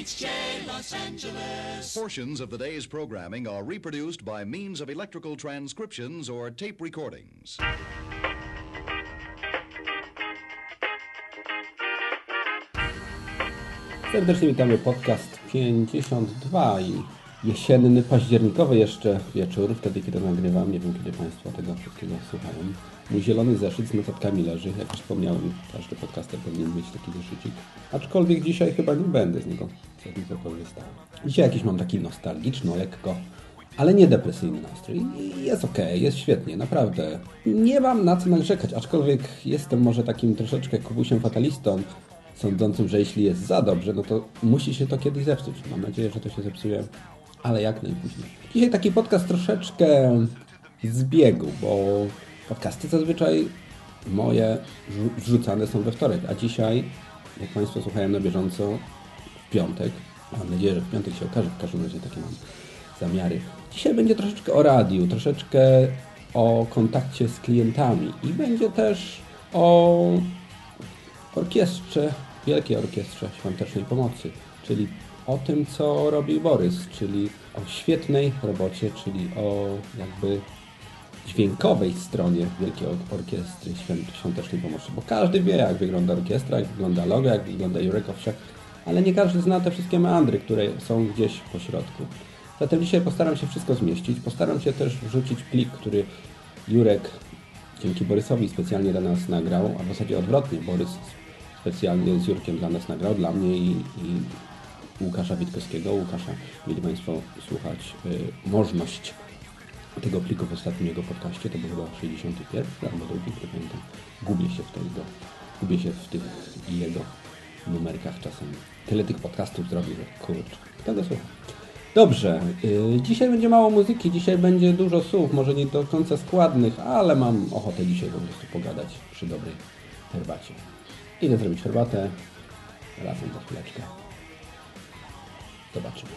KHJ Los Angeles. Portions of the day's programming are reproduced by means of electrical transcriptions or tape recordings. Serdecznie witamy podcast 52 i jesienny, październikowy jeszcze wieczór, wtedy kiedy nagrywam, nie wiem kiedy Państwo tego wszystkiego słuchają. Mój zielony zeszyt z notatkami leży, jak już wspomniałem, każdy podcaster powinien mieć taki zeszycik. Aczkolwiek dzisiaj chyba nie będę z niego z niego korzystał. Dzisiaj jakiś mam taki nostalgiczny, lekko, ale nie depresyjny nastrój. Jest ok, jest świetnie, naprawdę. Nie mam na co narzekać, aczkolwiek jestem może takim troszeczkę kubusiem fatalistą, sądzącym, że jeśli jest za dobrze, no to musi się to kiedyś zepsuć. Mam nadzieję, że to się zepsuje, ale jak najpóźniej. Dzisiaj taki podcast troszeczkę z biegu, bo podcasty zazwyczaj moje wrzu- wrzucane są we wtorek, a dzisiaj, jak Państwo słuchają na bieżąco, w piątek, mam nadzieję, że w piątek się okaże, w każdym razie takie mam zamiary. Dzisiaj będzie troszeczkę o radiu, troszeczkę o kontakcie z klientami i będzie też o orkiestrze, Wielkiej Orkiestrze Świątecznej Pomocy, czyli o tym, co robi Borys, czyli o świetnej robocie, czyli o jakby dźwiękowej stronie Wielkiej Or- Orkiestry Świąt- Świątecznej Pomocy, bo każdy wie, jak wygląda orkiestra, jak wygląda logo, jak wygląda Jurek Owsiak, ale nie każdy zna te wszystkie meandry, które są gdzieś po środku. Zatem dzisiaj postaram się wszystko zmieścić, postaram się też wrzucić plik, który Jurek dzięki Borysowi specjalnie dla nas nagrał, a w zasadzie odwrotnie, Borys specjalnie z Jurkiem dla nas nagrał, dla mnie i, i Łukasza Witkowskiego. Łukasza mieli Państwo słuchać y, możność tego pliku w ostatnim jego podcaście, to był chyba 61 albo drugi, nie pamiętam. Gubię się w tego, gubię się w tych jego numerkach czasem. Tyle tych podcastów zrobił, że kurczę, kto go słucha? Dobrze, y, dzisiaj będzie mało muzyki, dzisiaj będzie dużo słów, może nie do końca składnych, ale mam ochotę dzisiaj po prostu pogadać przy dobrej herbacie. Idę zrobić herbatę, razem za chwileczkę. Zobaczymy.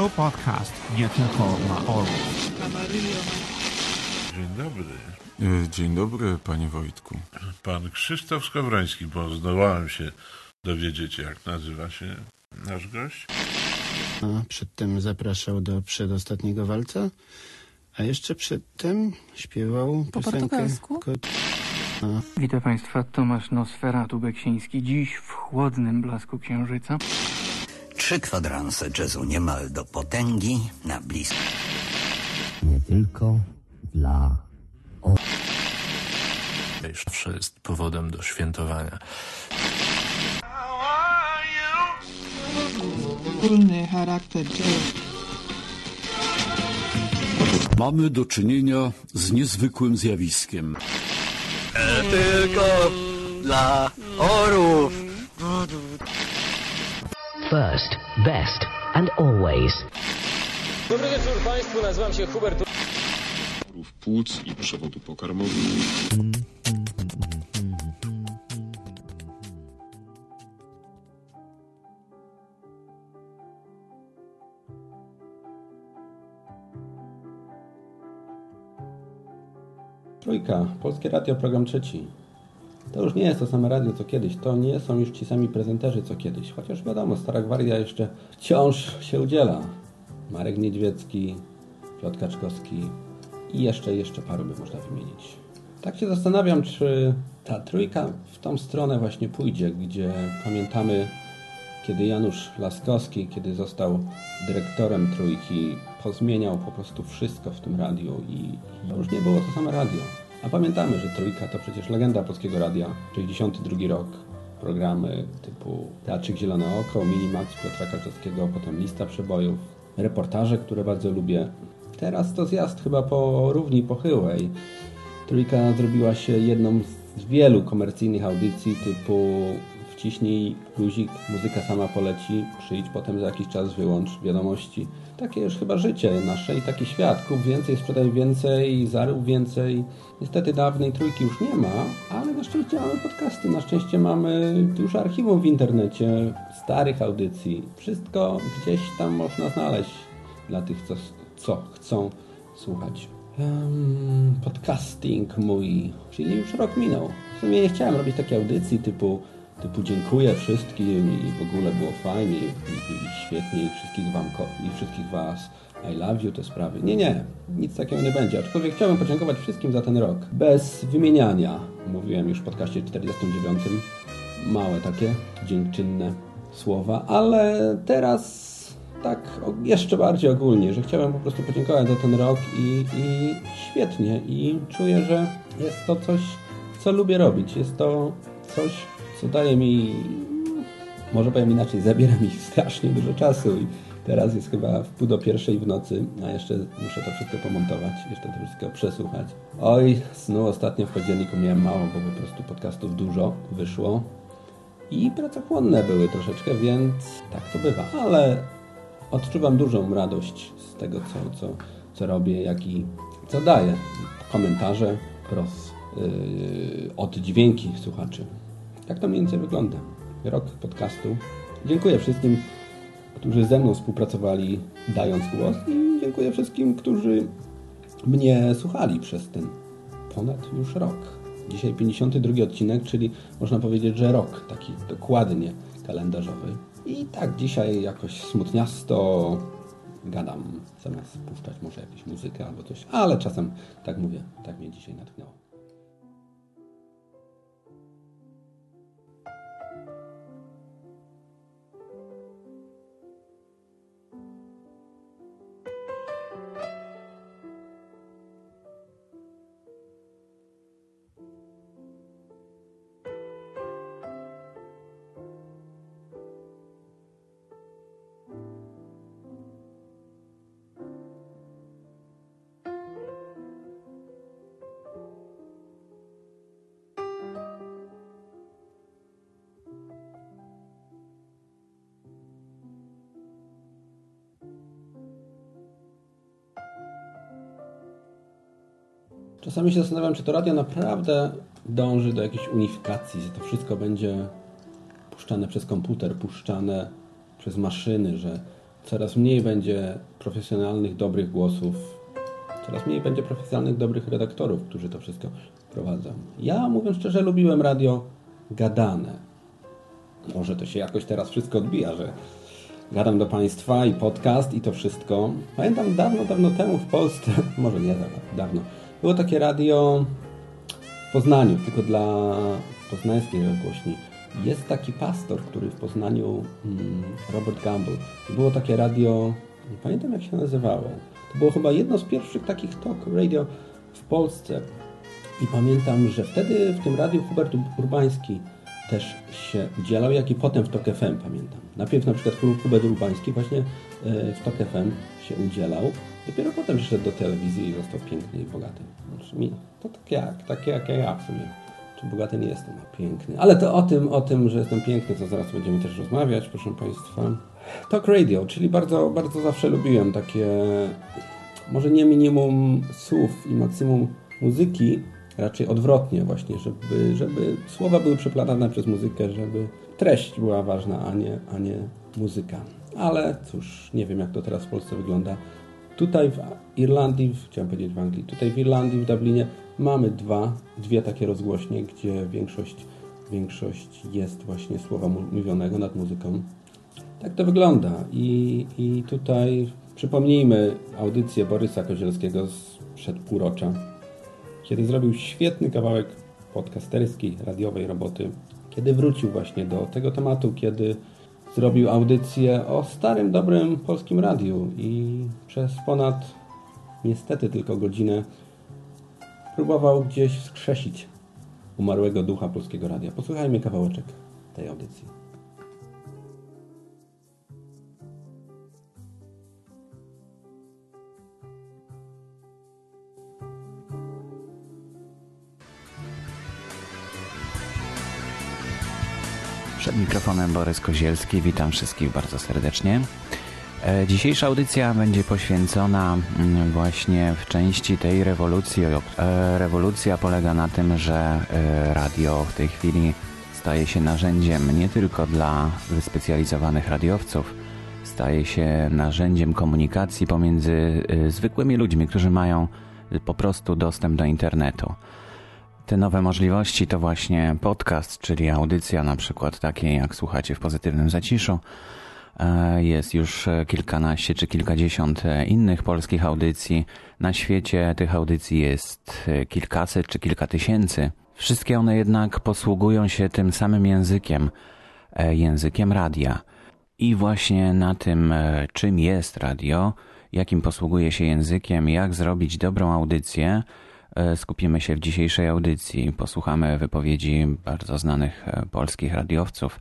To podcast nie tylko dla orłów. Dzień dobry. E, Dzień dobry, panie Wojtku. Pan Krzysztof Skowroński, bo zdołałem się dowiedzieć, jak nazywa się nasz gość. A przedtem zapraszał do przedostatniego walca, a jeszcze przedtem śpiewał Po piosenkę... portugalsku? Witam Państwa, Tomasz Nosferatu Beksiński. Dziś w chłodnym blasku księżyca. Trzy kwadranse jazzu niemal do potęgi na blisko. nie tylko dla Zawsze jest powodem do świętowania. Ogólny charakter. Mamy do czynienia z niezwykłym zjawiskiem. Tylko dla orów. First, best and always. Dobry wieczór Państwu, nazywam się Hubert płuc i przewodu pokarmowego. Trójka, Polskie Radio, program trzeci. To już nie jest to same radio co kiedyś, to nie są już ci sami prezenterzy co kiedyś, chociaż wiadomo, Stara Gwardia jeszcze wciąż się udziela. Marek Niedźwiecki, Piotr Kaczkowski i jeszcze, jeszcze paru by można wymienić. Tak się zastanawiam, czy ta trójka w tą stronę właśnie pójdzie, gdzie pamiętamy, kiedy Janusz Laskowski, kiedy został dyrektorem trójki, pozmieniał po prostu wszystko w tym radiu i już nie było to same radio. A pamiętamy, że trójka to przecież legenda polskiego radia, 62 rok, programy typu Teatrzyk Zielone Oko, Minimax Piotra Kaczewskiego, potem Lista Przebojów, reportaże, które bardzo lubię. Teraz to zjazd chyba po równi pochyłej. Trójka zrobiła się jedną z wielu komercyjnych audycji typu wciśnij guzik, muzyka sama poleci, przyjdź potem za jakiś czas wyłącz wiadomości. Takie już chyba życie nasze i taki świat. Kup więcej, sprzedaj więcej, zarób więcej. Niestety dawnej trójki już nie ma, ale na szczęście mamy podcasty, na szczęście mamy dużo archiwum w internecie, starych audycji. Wszystko gdzieś tam można znaleźć dla tych, co, co chcą słuchać. Um, podcasting mój, czyli już rok minął. W sumie nie chciałem robić takiej audycji typu, typu dziękuję wszystkim i w ogóle było fajnie i, i, i świetnie i wszystkich wam i wszystkich was I love you te sprawy. Nie, nie, nic takiego nie będzie. Aczkolwiek chciałbym podziękować wszystkim za ten rok. Bez wymieniania. Mówiłem już w podcaście 49. Małe takie dziękczynne słowa, ale teraz tak jeszcze bardziej ogólnie, że chciałem po prostu podziękować za ten rok i, i świetnie i czuję, że jest to coś, co lubię robić. Jest to coś, co daje mi, może powiem inaczej, zabiera mi strasznie dużo czasu i teraz jest chyba w pół do pierwszej w nocy, a jeszcze muszę to wszystko pomontować, jeszcze to wszystko przesłuchać. Oj, snu ostatnio w październiku miałem mało, bo po prostu podcastów dużo wyszło i pracochłonne były troszeczkę, więc tak to bywa, ale odczuwam dużą radość z tego, co, co, co robię, jak i co daję. Komentarze, pros, yy, oddźwięki słuchaczy. Tak to mniej więcej wygląda. Rok podcastu. Dziękuję wszystkim, którzy ze mną współpracowali, dając głos i dziękuję wszystkim, którzy mnie słuchali przez ten ponad już rok. Dzisiaj 52 odcinek, czyli można powiedzieć, że rok, taki dokładnie kalendarzowy. I tak dzisiaj jakoś smutniasto gadam, zamiast puszczać może jakąś muzykę albo coś, ale czasem tak mówię, tak mnie dzisiaj natchnęło. Czasami się zastanawiam, czy to radio naprawdę dąży do jakiejś unifikacji, że to wszystko będzie puszczane przez komputer, puszczane przez maszyny, że coraz mniej będzie profesjonalnych, dobrych głosów, coraz mniej będzie profesjonalnych, dobrych redaktorów, którzy to wszystko prowadzą. Ja, mówiąc szczerze, lubiłem radio gadane. Może to się jakoś teraz wszystko odbija, że gadam do Państwa i podcast i to wszystko. Pamiętam dawno, dawno temu w Polsce, może nie dawno, było takie radio w Poznaniu, tylko dla poznańskiej rozgłośni. Jest taki pastor, który w Poznaniu, hmm, Robert Gamble, było takie radio, nie pamiętam jak się nazywało. To było chyba jedno z pierwszych takich talk radio w Polsce. I pamiętam, że wtedy w tym radiu Hubert Urbański też się udzielał, jak i potem w TOK FM, pamiętam. Najpierw na przykład Hubert Urbański właśnie e, w TOK FM się udzielał. Dopiero potem przyszedł do telewizji i został piękny i bogaty. Znaczy, to tak jak, tak jak ja w sumie. Czy bogaty nie jestem, a piękny. Ale to o tym, o tym, że jestem piękny, to zaraz będziemy też rozmawiać, proszę Państwa. Talk Radio, czyli bardzo, bardzo zawsze lubiłem takie, może nie minimum słów i maksimum muzyki, raczej odwrotnie właśnie, żeby, żeby słowa były przeplatane przez muzykę, żeby treść była ważna, a nie, a nie muzyka. Ale cóż, nie wiem jak to teraz w Polsce wygląda. Tutaj w Irlandii, chciałem powiedzieć w Anglii, tutaj w Irlandii, w Dublinie mamy dwa, dwie takie rozgłośnie, gdzie większość, większość jest właśnie słowa mówionego nad muzyką. Tak to wygląda. I, i tutaj przypomnijmy audycję Borysa Kozielskiego sprzed półrocza, kiedy zrobił świetny kawałek podcasterskiej, radiowej roboty, kiedy wrócił właśnie do tego tematu, kiedy zrobił audycję o starym, dobrym polskim radiu i przez ponad niestety tylko godzinę próbował gdzieś wskrzesić umarłego ducha polskiego radia. Posłuchajmy kawałeczek tej audycji. Przed mikrofonem Borys Kozielski, witam wszystkich bardzo serdecznie. E, Dzisiejsza audycja będzie poświęcona mm, właśnie w części tej rewolucji. E, Rewolucja polega na tym, że e, radio w tej chwili staje się narzędziem nie tylko dla wyspecjalizowanych radiowców, staje się narzędziem komunikacji pomiędzy zwykłymi ludźmi, którzy mają po prostu dostęp do internetu. Te nowe możliwości to właśnie podcast, czyli audycja na przykład takiej jak słuchacie w pozytywnym zaciszu. E, Jest już e, kilkanaście czy kilkadziesiąt e, innych polskich audycji. Na świecie tych audycji jest kilkaset czy kilka tysięcy. Wszystkie one jednak posługują się tym samym językiem, językiem radia. I właśnie na tym, czym jest radio, jakim posługuje się językiem, jak zrobić dobrą audycję, skupimy się w dzisiejszej audycji. Posłuchamy wypowiedzi bardzo znanych e, polskich radiowców.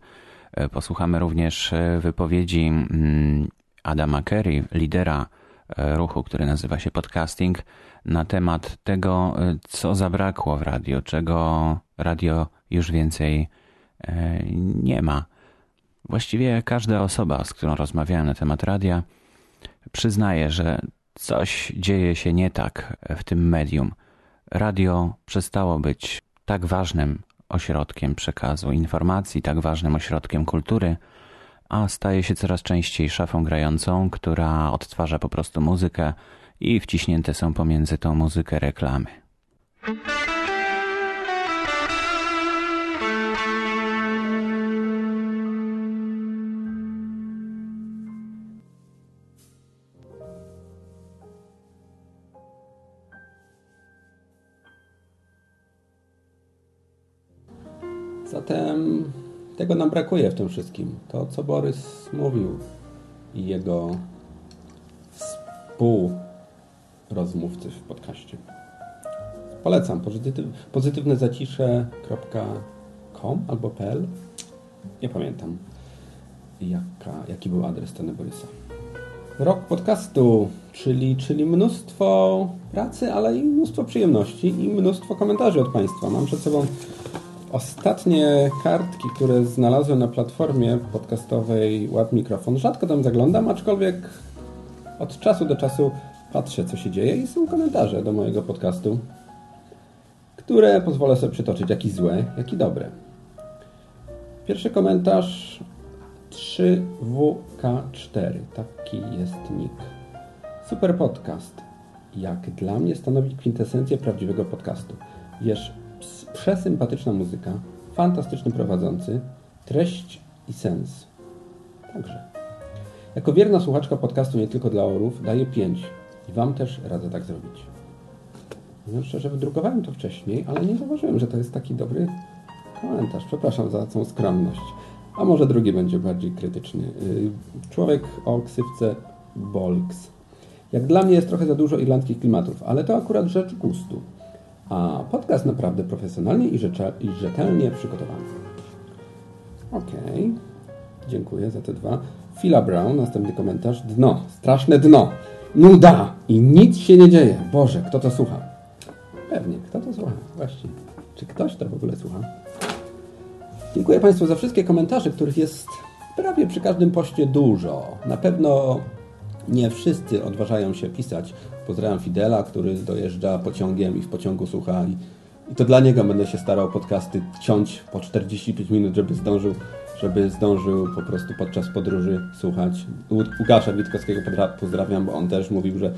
E, Posłuchamy również e, wypowiedzi mm, Adama Kerry, lidera e, ruchu, który nazywa się podcasting, na temat tego, e, co zabrakło w radio, czego radio już więcej e, nie ma. Właściwie każda osoba, z którą rozmawiałem na temat radia, przyznaje, że coś dzieje się nie tak w tym medium. Radio przestało być tak ważnym ośrodkiem przekazu informacji, tak ważnym ośrodkiem kultury, a staje się coraz częściej szafą grającą, która odtwarza po prostu muzykę i wciśnięte są pomiędzy tą muzykę reklamy. Zatem tego nam brakuje w tym wszystkim. To, co Borys mówił i jego współrozmówcy w podcaście. Polecam pozytyw, pozytywnezacisze.com albo .pl Nie pamiętam jaka, jaki był adres strony Borysa. Rok podcastu, czyli, czyli mnóstwo pracy, ale i mnóstwo przyjemności i mnóstwo komentarzy od Państwa. Mam przed sobą ostatnie kartki, które znalazłem na platformie podcastowej Ład Mikrofon. Rzadko tam zaglądam, aczkolwiek od czasu do czasu patrzę, co się dzieje i są komentarze do mojego podcastu, które pozwolę sobie przytoczyć, jak i złe, jak i dobre. Pierwszy komentarz 3WK4. Taki jest nick. Super podcast. Jak dla mnie stanowi kwintesencję prawdziwego podcastu. Jest przesympatyczna muzyka, fantastyczny prowadzący, treść i sens. Także. Jako wierna słuchaczka podcastu nie tylko dla orów daję 5 i Wam też radzę tak zrobić. Mówiąc szczerze, wydrukowałem to wcześniej, ale nie zauważyłem, że to jest taki dobry komentarz. Przepraszam za tą skromność. A może drugi będzie bardziej krytyczny. Yy, Człowiek o ksywce Bolks. Jak dla mnie jest trochę za dużo irlandzkich klimatów, ale to akurat rzecz gustu. A podcast naprawdę profesjonalnie i, i rzetelnie przygotowany. Okej. Dziękuję za te dwa. Phila Brown, następny komentarz. Dno. Straszne dno. Nuda. I nic się nie dzieje. Boże, kto to słucha? Pewnie, kto to słucha? Właściwie. Czy ktoś to w ogóle słucha? Dziękuję Państwu za wszystkie komentarze, których jest prawie przy każdym poście dużo. Na pewno nie wszyscy odważają się pisać. Pozdrawiam Fidela, który dojeżdża pociągiem i w pociągu słucha. I, to dla niego będę się starał podcasty ciąć po 45 minut, żeby zdążył, żeby zdążył po prostu podczas podróży słuchać. U- Łukasza Witkowskiego pozdrawiam, bo on też mówił, że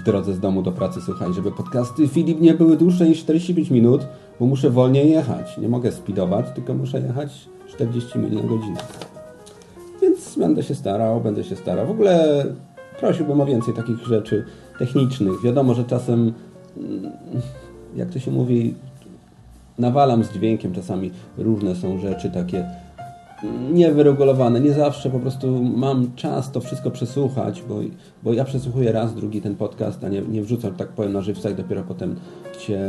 w drodze z domu do pracy słuchaj, żeby podcasty Filip nie były dłuższe niż 45 minut, bo muszę wolniej jechać. Nie mogę speedować, tylko muszę jechać 40 mil na godzinę. Więc będę się starał, będę się starał. W ogóle prosiłbym o więcej takich rzeczy technicznych. Wiadomo, że czasem mm, jak to się mówi, nawalam z dźwiękiem czasami. Różne są rzeczy takie niewyregulowane. Nie zawsze po prostu mam czas to wszystko przesłuchać, bo, bo ja przesłuchuję raz, drugi ten podcast, a nie, nie wrzucam, tak powiem, na żywca i dopiero potem się,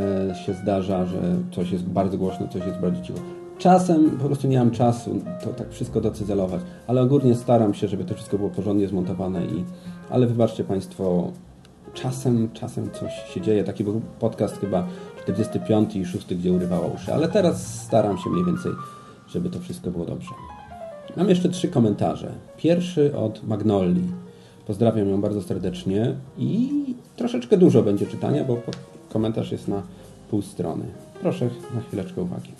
się zdarza, że coś jest bardzo głośno, coś jest bardzo cicho. Czasem po prostu nie mam czasu to tak wszystko docyzelować, ale ogólnie staram się, żeby to wszystko było porządnie zmontowane i ale wybaczcie Państwo, czasem, czasem coś się dzieje. Taki był podcast chyba 45 i 6, gdzie urywała uszy, ale teraz staram się mniej więcej, żeby to wszystko było dobrze. Mam jeszcze trzy komentarze. Pierwszy od Magnoli. Pozdrawiam ją bardzo serdecznie i troszeczkę dużo będzie czytania, bo komentarz jest na pół strony. Proszę na chwileczkę uwagi.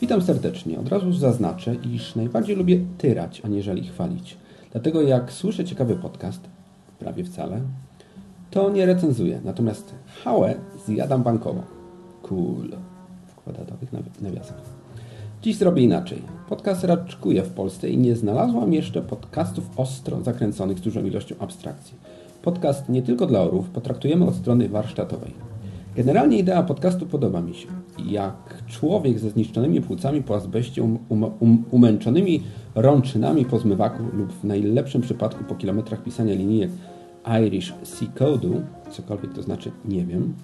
Witam serdecznie. Od razu zaznaczę, iż najbardziej lubię tyrać, aniżeli chwalić. Dlatego jak słyszę ciekawy podcast, prawie wcale, to nie recenzuję. Natomiast hałę zjadam bankowo. Cool. W kwadratowych nawiasach. Dziś zrobię inaczej. Podcast raczkuje w Polsce i nie znalazłam jeszcze podcastów ostro zakręconych z dużą ilością abstrakcji. Podcast nie tylko dla orów potraktujemy od strony warsztatowej. Generalnie idea podcastu podoba mi się. Jak człowiek ze zniszczonymi płucami po azbeście, um, um, umęczonymi rączynami po zmywaku lub w najlepszym przypadku po kilometrach pisania linijek Irish Sea Code'u, cokolwiek to znaczy, nie wiem,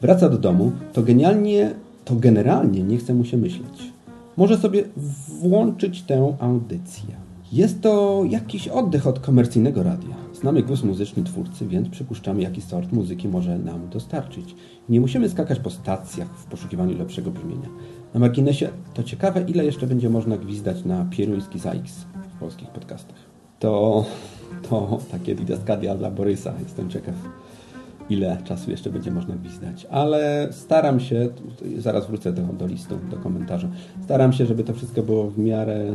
wraca do domu, to genialnie, to generalnie nie chce mu się myśleć. Może sobie włączyć tę audycję. Jest to jakiś oddech od komercyjnego radia. Znamy głos muzyczny twórcy, więc przypuszczamy, jaki sort muzyki może nam dostarczyć. Nie musimy skakać po stacjach w poszukiwaniu lepszego brzmienia. Na marginesie to ciekawe, ile jeszcze będzie można gwizdać na pieruński ZAX w polskich podcastach. To, to takie didaskadia dla Borysa. Jestem ciekaw, ile czasu jeszcze będzie można gwizdać. Ale staram się, zaraz wrócę do, do listu, do komentarza, staram się, żeby to wszystko było w miarę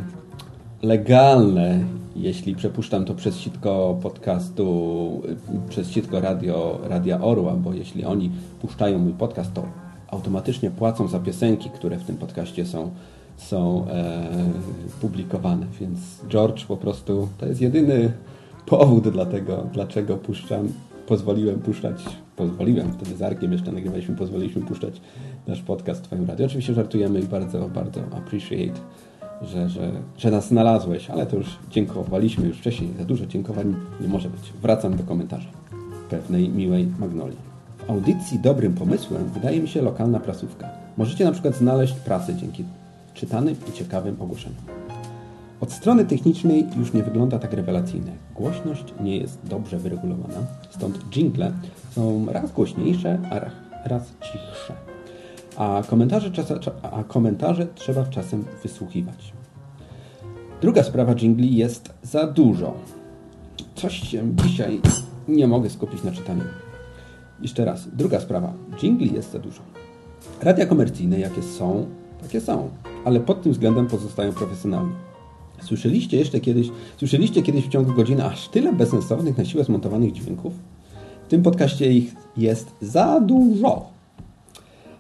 legalne, jeśli przepuszczam to przez sitko podcastu, przez sitko radio, Radia Orła, bo jeśli oni puszczają mój podcast, to automatycznie płacą za piosenki, które w tym podcaście są, są e, publikowane. Więc George po prostu to jest jedyny powód dla tego, dlaczego puszczam, pozwoliłem puszczać, pozwoliłem, wtedy z Arkiem jeszcze nagrywaliśmy, pozwoliliśmy puszczać nasz podcast w Twoim radio. Oczywiście żartujemy i bardzo, bardzo appreciate że, że, że nas znalazłeś, ale to już dziękowaliśmy już wcześniej. Za dużo dziękowań nie może być. Wracam do komentarza pewnej miłej Magnolii. W audycji dobrym pomysłem wydaje mi się lokalna prasówka. Możecie na przykład znaleźć prasę dzięki czytanym i ciekawym ogłoszeniom. Od strony technicznej już nie wygląda tak rewelacyjnie. Głośność nie jest dobrze wyregulowana, stąd jingle są raz głośniejsze, a raz cichsze a komentarze, a komentarze trzeba czasem wysłuchiwać. Druga sprawa jingli jest za dużo. Coś się dzisiaj nie mogę skupić na czytaniu. Jeszcze raz. Druga sprawa. Jingli jest za dużo. Radia komercyjne, jakie są, takie są. Ale pod tym względem pozostają profesjonalne. Słyszeliście jeszcze kiedyś, słyszeliście kiedyś w ciągu godziny aż tyle bezsensownych na siłę zmontowanych dźwięków? W tym podcaście ich jest za dużo.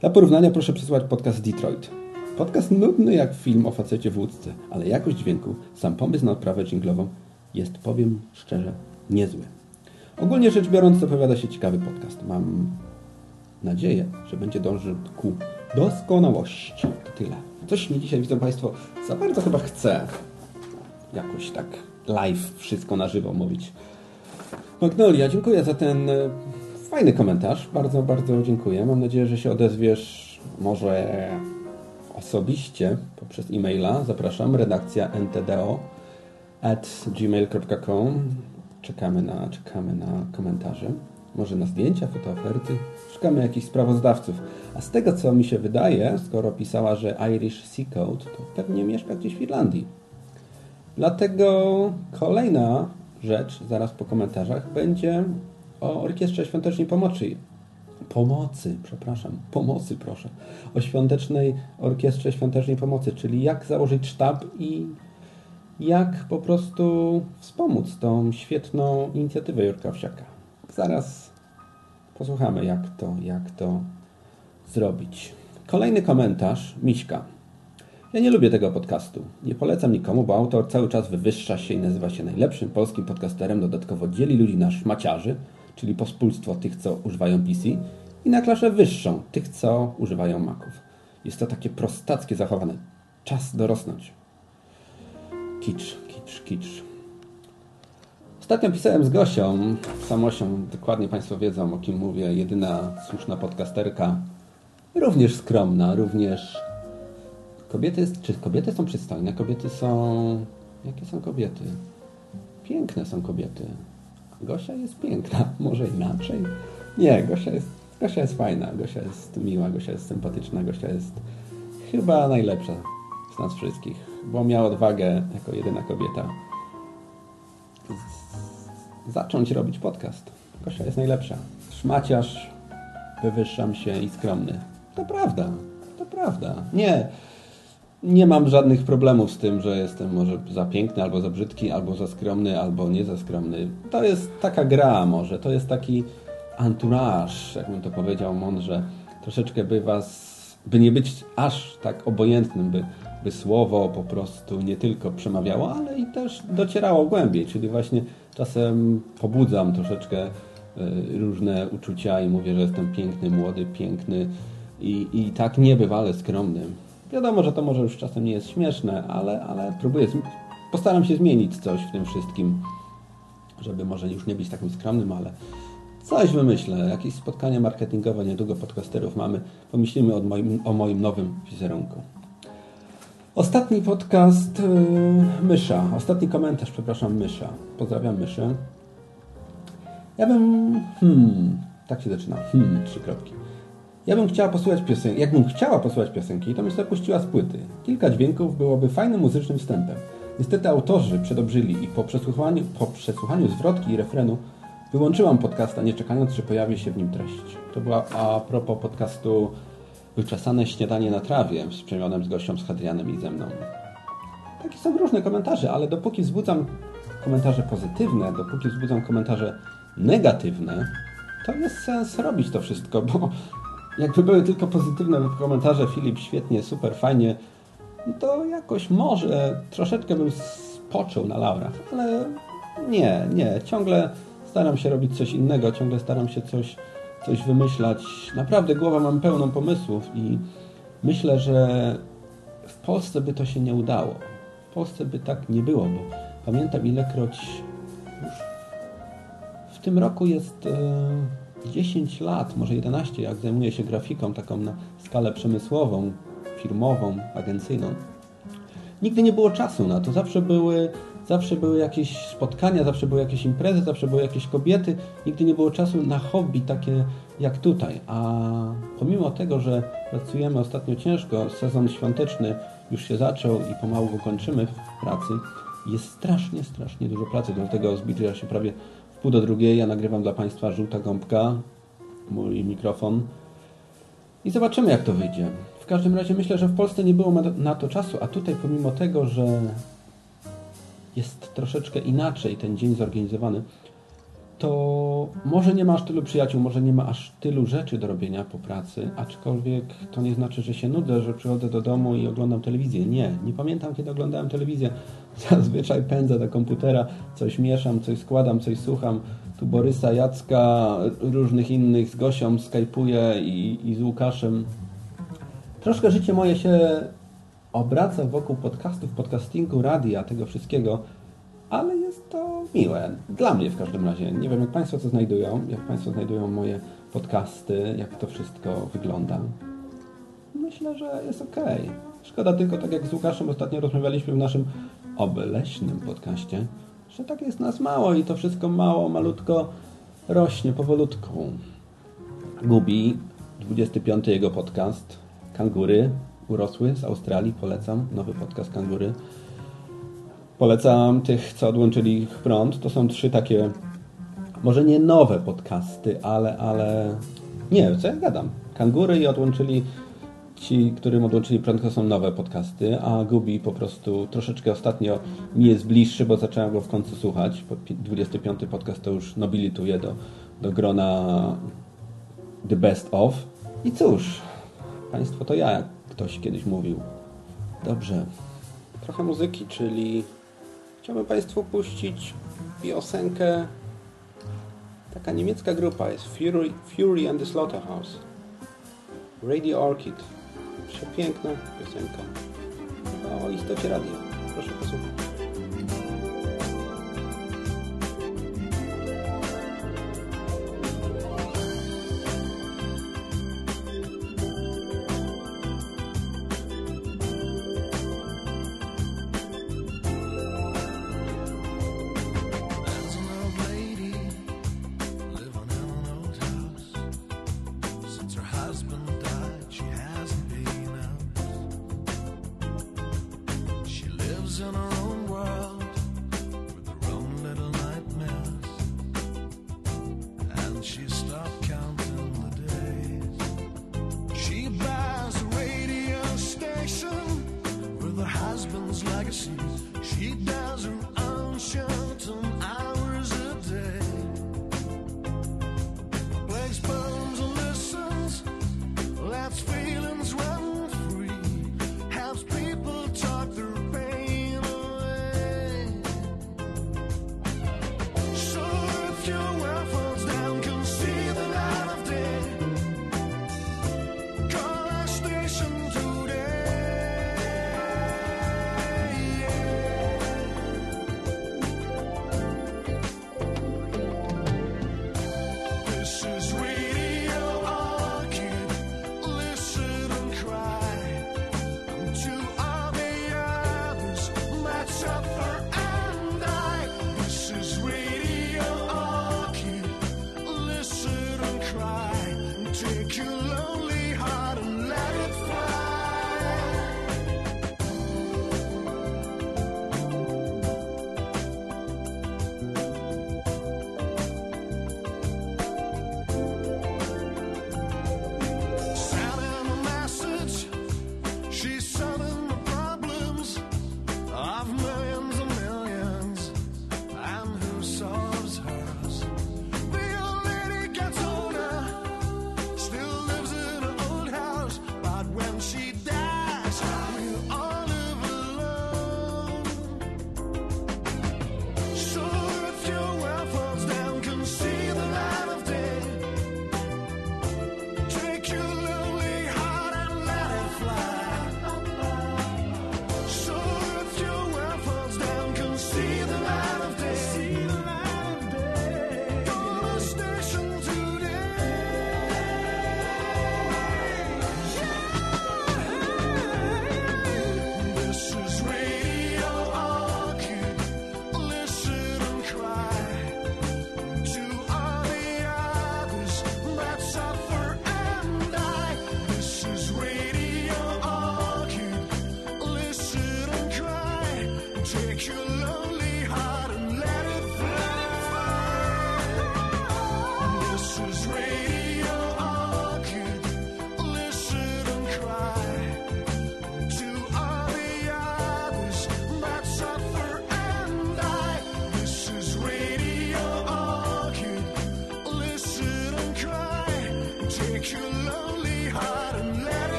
Dla porównania proszę przesłuchać podcast Detroit. Podcast nudny jak film o facecie w łódce, ale jakość dźwięku, sam pomysł na odprawę dżinglową jest, powiem szczerze, niezły. Ogólnie rzecz biorąc, zapowiada się ciekawy podcast. Mam nadzieję, że będzie dążył ku doskonałości. To tyle. Coś mi dzisiaj, widzą Państwo, za bardzo chyba chce jakoś tak live wszystko na żywo mówić. Magnolia, dziękuję za ten e, Fajny komentarz, bardzo, bardzo dziękuję. Mam nadzieję, że się odezwiesz może osobiście poprzez e-maila. Zapraszam, redakcja ntdo at gmail.com. Czekamy na, czekamy na komentarze. Może na zdjęcia, fotooferty. Szukamy jakichś sprawozdawców. A z tego, co mi się wydaje, skoro pisała, że Irish Sea Code, to pewnie mieszka gdzieś w Irlandii. Dlatego kolejna rzecz, zaraz po komentarzach, będzie o Orkiestrze Świątecznej Pomocy. Pomocy, przepraszam, pomocy proszę. O Świątecznej Orkiestrze Świątecznej Pomocy, czyli jak założyć sztab i jak po prostu wspomóc tą świetną inicjatywę Jurka Wsiaka. Zaraz posłuchamy, jak to, jak to zrobić. Kolejny komentarz, Miśka. Ja nie lubię tego podcastu. Nie polecam nikomu, bo autor cały czas wywyższa się i nazywa się najlepszym polskim podcasterem. Dodatkowo dzieli ludzi na szmaciarzy, czyli pospólstwo tych, co używają PC, i na klaszę wyższą, tych co używają maków. Jest to takie prostackie zachowane. Czas dorosnąć. Kicz, kicz, kicz. Ostatnio pisałem z Gosią, Samosią, dokładnie Państwo wiedzą o kim mówię, jedyna słuszna podcasterka, również skromna, również kobiety, czy kobiety są przystojne? Kobiety są, jakie są kobiety? Piękne są kobiety. Gosia jest piękna, może inaczej? Nie, Gosia jest, Gosia jest fajna, Gosia jest miła, Gosia jest sympatyczna, Gosia jest chyba najlepsza z nas wszystkich, bo miała odwagę jako jedyna kobieta zacząć robić podcast. Gosia jest najlepsza. Szmaciarz, wywyższam się i skromny. To prawda, to prawda. Nie, nie mam żadnych problemów z tym, że jestem może za piękny, albo za brzydki, albo za skromny, albo nie za skromny. To jest taka gra może, to jest taki entourage, jakbym to powiedział mądrze. Troszeczkę by was, by nie być aż tak obojętnym, by, by słowo po prostu nie tylko przemawiało, ale i też docierało głębiej, czyli właśnie czasem pobudzam troszeczkę y, różne uczucia i mówię, że jestem piękny, młody, piękny i, i tak niebywale skromny. Wiadomo, że to może już czasem nie jest śmieszne, ale, ale próbuję, postaram się zmienić coś w tym wszystkim, żeby może już nie być takim skromnym, ale coś wymyślę, jakieś spotkanie marketingowe, niedługo podcasterów mamy, pomyślimy o moim, o moim nowym wizerunku. Ostatni podcast yy, Mysza, ostatni komentarz, przepraszam, Mysza. Pozdrawiam Myszę. Ja bym, hmm, tak się zaczyna, hmm, trzy kropki. Ja bym chciała posłuchać piosenki. Jakbym chciała posłuchać piosenki, to bym sobie puściła z płyty. Kilka dźwięków byłoby fajnym muzycznym wstępem. Niestety autorzy przedobrzyli i po przesłuchaniu, po przesłuchaniu zwrotki i refrenu wyłączyłam podcasta, nie czekając, czy pojawi się w nim treść. To była a propos podcastu Wyczesane śniadanie na trawie z przemionem z gością z Hadrianem i ze mną. Takie są różne komentarze, ale dopóki wzbudzam komentarze pozytywne, dopóki wzbudzam komentarze negatywne, to jest sens robić to wszystko, bo jakby były tylko pozytywne komentarze, Filip, świetnie, super, fajnie, to jakoś może troszeczkę bym spoczął na laurach, ale nie, nie, ciągle staram się robić coś innego, ciągle staram się coś, coś wymyślać. Naprawdę głowa mam pełną pomysłów i myślę, że w Polsce by to się nie udało. W Polsce by tak nie było, bo pamiętam ilekroć już w tym roku jest... Yy 10 lat, może 11, jak zajmuję się grafiką taką na skalę przemysłową, firmową, agencyjną. Nigdy nie było czasu na to. Zawsze były, zawsze były jakieś spotkania, zawsze były jakieś imprezy, zawsze były jakieś kobiety. Nigdy nie było czasu na hobby takie jak tutaj. A pomimo tego, że pracujemy ostatnio ciężko, sezon świąteczny już się zaczął i pomału go kończymy w pracy, jest strasznie, strasznie dużo pracy. Do tego zbliża się prawie pół do drugiej ja nagrywam dla Państwa żółta gąbka, mój mikrofon i zobaczymy jak to wyjdzie. W każdym razie myślę, że w Polsce nie było na to czasu, a tutaj pomimo tego, że jest troszeczkę inaczej ten dzień zorganizowany, to może nie ma aż tylu przyjaciół, może nie ma aż tylu rzeczy do robienia po pracy, aczkolwiek to nie znaczy, że się nudzę, że przychodzę do domu i oglądam telewizję. Nie, nie pamiętam kiedy oglądałem telewizję. Zazwyczaj pędzę do komputera, coś mieszam, coś składam, coś słucham. Tu Borysa, Jacka, różnych innych z Gosią skajpuję i, i z Łukaszem. Troszkę życie moje się obraca wokół podcastów, podcastingu, radia, tego wszystkiego, ale jest to miłe. Dla mnie w każdym razie. Nie wiem, jak Państwo to znajdują, jak Państwo znajdują moje podcasty, jak to wszystko wygląda. Myślę, że jest ok. Szkoda tylko, tak jak z Łukaszem ostatnio rozmawialiśmy w naszym obleśnym podcaście, że tak jest nas mało i to wszystko mało, malutko rośnie powolutku. Gubi, 25 jego podcast, Kangury, urosły z Australii, polecam, nowy podcast Kangury. Polecam tych, co odłączyli prąd. To są trzy takie, może nie nowe podcasty, ale, ale nie, co ja gadam. Kangury i odłączyli ci, którym odłączyli prąd, to są nowe podcasty, a Gubi po prostu troszeczkę ostatnio mi jest bliższy, bo zacząłem go w końcu słuchać. 25 podcast to już nobilituje do, do grona The Best Of. I cóż, Państwo to ja, jak ktoś kiedyś mówił. Dobrze. Trochę muzyki, czyli Chciałbym Państwu puścić piosenkę. Taka niemiecka grupa jest Fury, Fury and the Slaughterhouse. Radio Orchid. Przepiękna piosenka no, o istocie radia. Proszę posłuchać.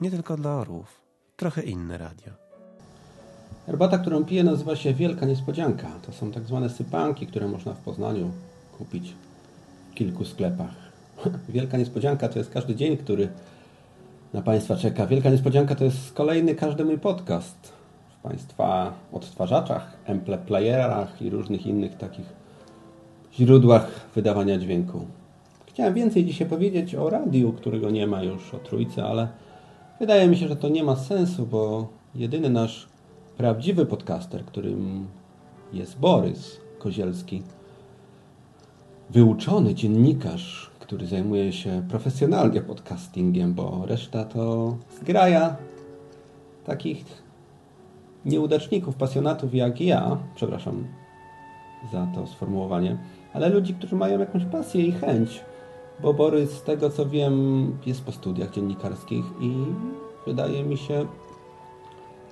Nie tylko dla orłów. Trochę inne radio. Herbata, którą piję, nazywa się Wielka Niespodzianka. To są tak zwane sypanki, które można w Poznaniu kupić w kilku sklepach. Wielka Niespodzianka to jest każdy dzień, który na Państwa czeka. Wielka Niespodzianka to jest kolejny każdy mój podcast w Państwa odtwarzaczach, Emple Playerach i różnych innych takich źródłach wydawania dźwięku. Chciałem więcej dzisiaj powiedzieć o radiu, którego nie ma już, o trójce, ale wydaje mi się, że to nie ma sensu, bo jedyny nasz prawdziwy podcaster, którym jest Borys Kozielski, wyuczony dziennikarz, który zajmuje się profesjonalnie podcastingiem, bo reszta to zgraja takich nieudaczników, pasjonatów jak ja, przepraszam za to sformułowanie, ale ludzi, którzy mają jakąś pasję i chęć, bo Borys, z tego co wiem, jest po studiach dziennikarskich i wydaje mi się,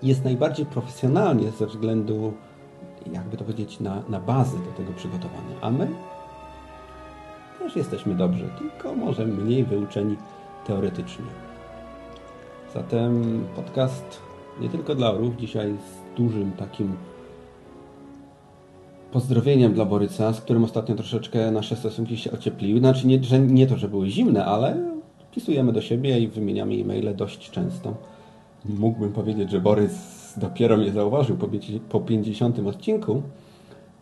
jest najbardziej profesjonalnie ze względu, jakby to powiedzieć, na, na bazy do tego przygotowany. A my też jesteśmy dobrzy, tylko może mniej wyuczeni teoretycznie. Zatem podcast nie tylko dla orów, dzisiaj z dużym takim pozdrowieniem dla Boryca, z którym ostatnio troszeczkę nasze stosunki się ociepliły. Znaczy nie, że nie to, że były zimne, ale pisujemy do siebie i wymieniamy e-maile dość często. Mógłbym powiedzieć, że Borys dopiero mnie zauważył po, po 50 odcinku.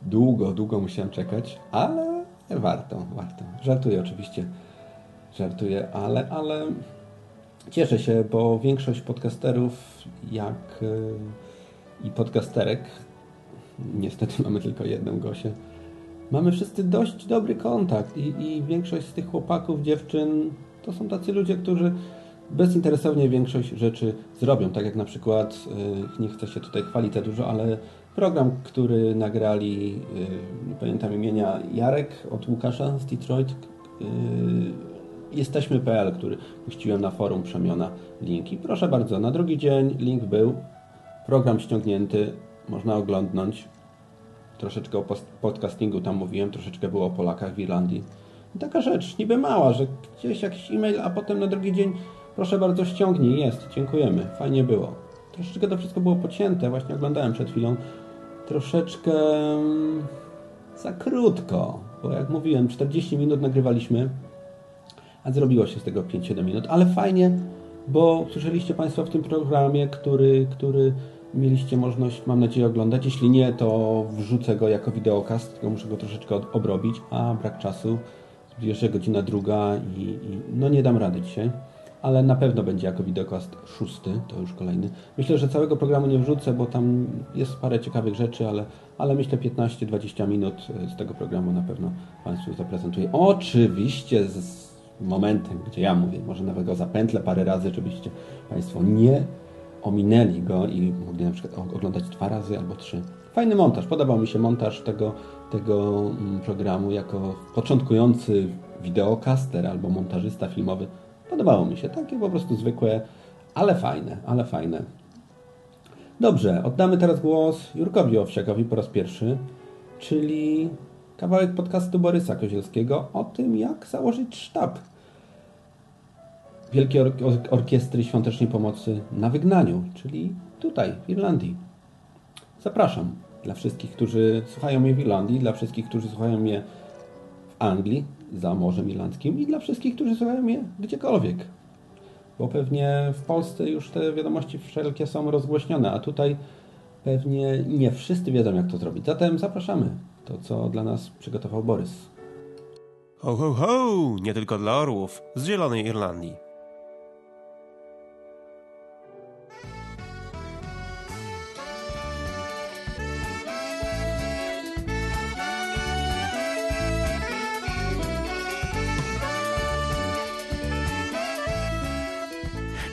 Długo, długo musiałem czekać, ale warto, warto. Żartuję oczywiście, żartuję, ale, ale cieszę się, bo większość podcasterów jak i podcasterek niestety mamy tylko jedną Gosię. Mamy wszyscy dość dobry kontakt i, i większość z tych chłopaków, dziewczyn to są tacy ludzie, którzy bezinteresownie większość rzeczy zrobią. Tak jak na przykład, yy, nie chcę się tutaj chwalić za dużo, ale program, który nagrali, yy, nie pamiętam imienia, Jarek od Łukasza z Detroit, yy, jesteśmy.pl, który puściłem na forum Przemiona linki. Proszę bardzo, na drugi dzień link był, program ściągnięty, można oglądnąć. Troszeczkę o podcastingu tam mówiłem, troszeczkę było o Polakach w Irlandii. I taka rzecz, niby mała, że gdzieś jakiś e-mail, a potem na drugi dzień proszę bardzo ściągnij, jest, dziękujemy, fajnie było. Troszeczkę to wszystko było pocięte, właśnie oglądałem przed chwilą. Troszeczkę mm, za krótko, bo jak mówiłem, 40 minut nagrywaliśmy, a zrobiło się z tego 5-7 minut, ale fajnie, bo słyszeliście Państwo w tym programie, który, który mieliście możliwość, mam nadzieję, oglądać. Jeśli nie, to wrzucę go jako wideokast, tylko muszę go troszeczkę obrobić, a brak czasu. Jeszcze godzina druga i, i no nie dam rady dzisiaj, ale na pewno będzie jako wideokast szósty, to już kolejny. Myślę, że całego programu nie wrzucę, bo tam jest parę ciekawych rzeczy, ale, ale myślę 15-20 minut z tego programu na pewno Państwu zaprezentuję. Oczywiście z momentem, gdzie ja mówię, może nawet go zapętlę parę razy, żebyście Państwo nie ominęli go i mogli na przykład oglądać dwa razy albo trzy. Fajny montaż. Podobał mi się montaż tego, tego mm, programu jako początkujący wideokaster albo montażysta filmowy. Podobało mi się. Takie po prostu zwykłe, ale fajne, ale fajne. Dobrze, oddamy teraz głos Jurkowi Owsiakowi po raz pierwszy, czyli kawałek podcastu Borysa Kozielskiego o tym, jak założyć sztab Wielkiej Or Orkiestry Świątecznej Pomocy na Wygnaniu, czyli tutaj, w Irlandii. Zapraszam dla wszystkich, którzy słuchają mnie w Irlandii, dla wszystkich, którzy słuchają mnie w Anglii, za Morzem Irlandzkim i dla wszystkich, którzy słuchają mnie gdziekolwiek. Bo pewnie w Polsce już te wiadomości wszelkie są rozgłośnione, a tutaj pewnie nie wszyscy wiedzą, jak to zrobić. Zatem zapraszamy to, co dla nas przygotował Borys. Ho, ho, ho! Nie tylko dla orłów z Zielonej Irlandii.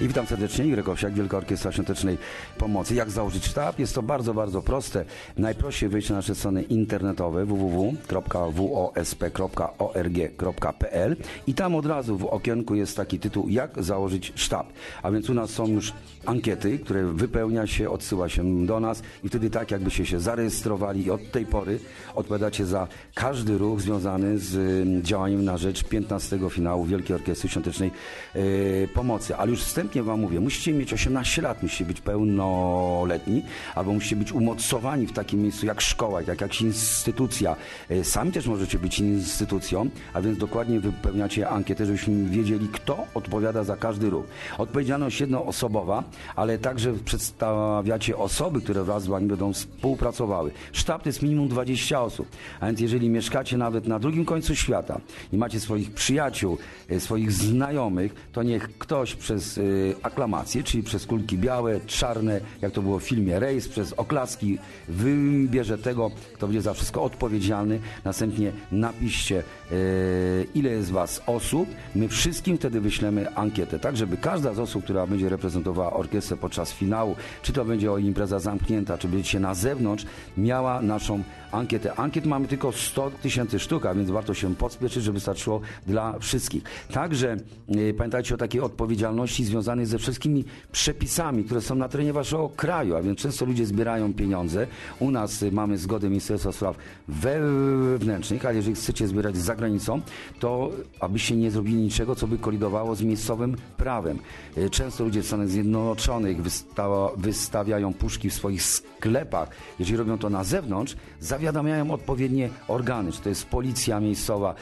I witam serdecznie, Igor Owsiak, Wielka Orkiestra Świątecznej Pomocy. Jak założyć sztab? Jest to bardzo, bardzo proste. Najprościej wejść na nasze strony internetowe www.wosp.org.pl i tam od razu w okienku jest taki tytuł Jak założyć sztab. A więc u nas są już ankiety, które wypełnia się, odsyła się do nas i wtedy tak jakbyście się zarejestrowali i od tej pory odpowiadacie za każdy ruch związany z działaniem na rzecz 15 finału Wielkiej Orkiestry Świątecznej yy, Pomocy. Ale już wstęp wstępnie wam mówię, musicie mieć 18 lat, musicie być pełnoletni, albo musicie być umocowani w takim miejscu jak szkoła, jak jakaś instytucja. E, Sami też możecie być instytucją, a więc dokładnie wypełniacie ankietę, żebyśmy wiedzieli, kto odpowiada za każdy ruch. Odpowiedzialność jednoosobowa, ale także przedstawiacie osoby, które wraz z wami będą współpracowały. Sztab to jest minimum 20 osób, a więc jeżeli mieszkacie nawet na drugim końcu świata i macie swoich przyjaciół, e, swoich znajomych, to niech ktoś przez y, aklamację, czyli przez kulki białe, czarne, jak to było w filmie Rejs, przez oklaski wybierze tego, kto będzie za wszystko odpowiedzialny. Następnie napiszcie, y, ile jest was osób. My wszystkim wtedy wyślemy ankietę, tak żeby każda z osób, która będzie reprezentowała orkiestrę podczas finału, czy to będzie o impreza zamknięta, czy będziecie na zewnątrz, miała naszą ankietę. Ankiet mamy tylko 100 tysięcy sztuk, a więc warto się podspieszyć, żeby starczyło dla wszystkich. Także y, pamiętajcie o takiej odpowiedzialności związanej ze wszystkimi przepisami, które są na terenie waszego kraju, a więc często ludzie zbierają pieniądze. U nas y, mamy zgodę Ministerstwa Spraw Wewnętrznych, ale jeżeli chcecie zbierać za granicą, to abyście nie zrobili niczego, co by kolidowało z miejscowym prawem. Y, Często ludzie w Stanach Zjednoczonych wysta- wystawiają puszki w swoich sklepach. Jeżeli robią to na zewnątrz, zawiadamiają odpowiednie organy, czy to jest policja miejscowa,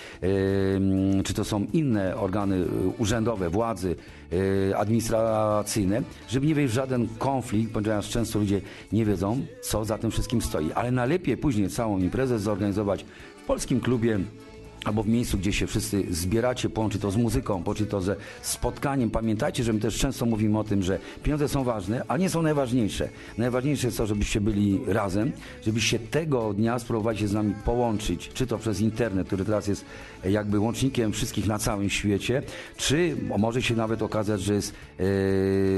czy to są inne organy y, urzędowe, władzy administracyjne, żeby nie wejść w żaden konflikt, ponieważ często ludzie nie wiedzą, co za tym wszystkim stoi. Ale najlepiej później całą imprezę zorganizować w polskim klubie albo w miejscu, gdzie się wszyscy zbieracie, połączy to z muzyką, połączy to ze spotkaniem. Pamiętajcie, że my też często mówimy o tym, że pieniądze są ważne, ale nie są najważniejsze. Najważniejsze jest to, żebyście byli razem, żebyście tego dnia spróbowali się z nami połączyć, czy to przez internet, który teraz jest jakby łącznikiem wszystkich na całym świecie, czy może się nawet okazać, że jest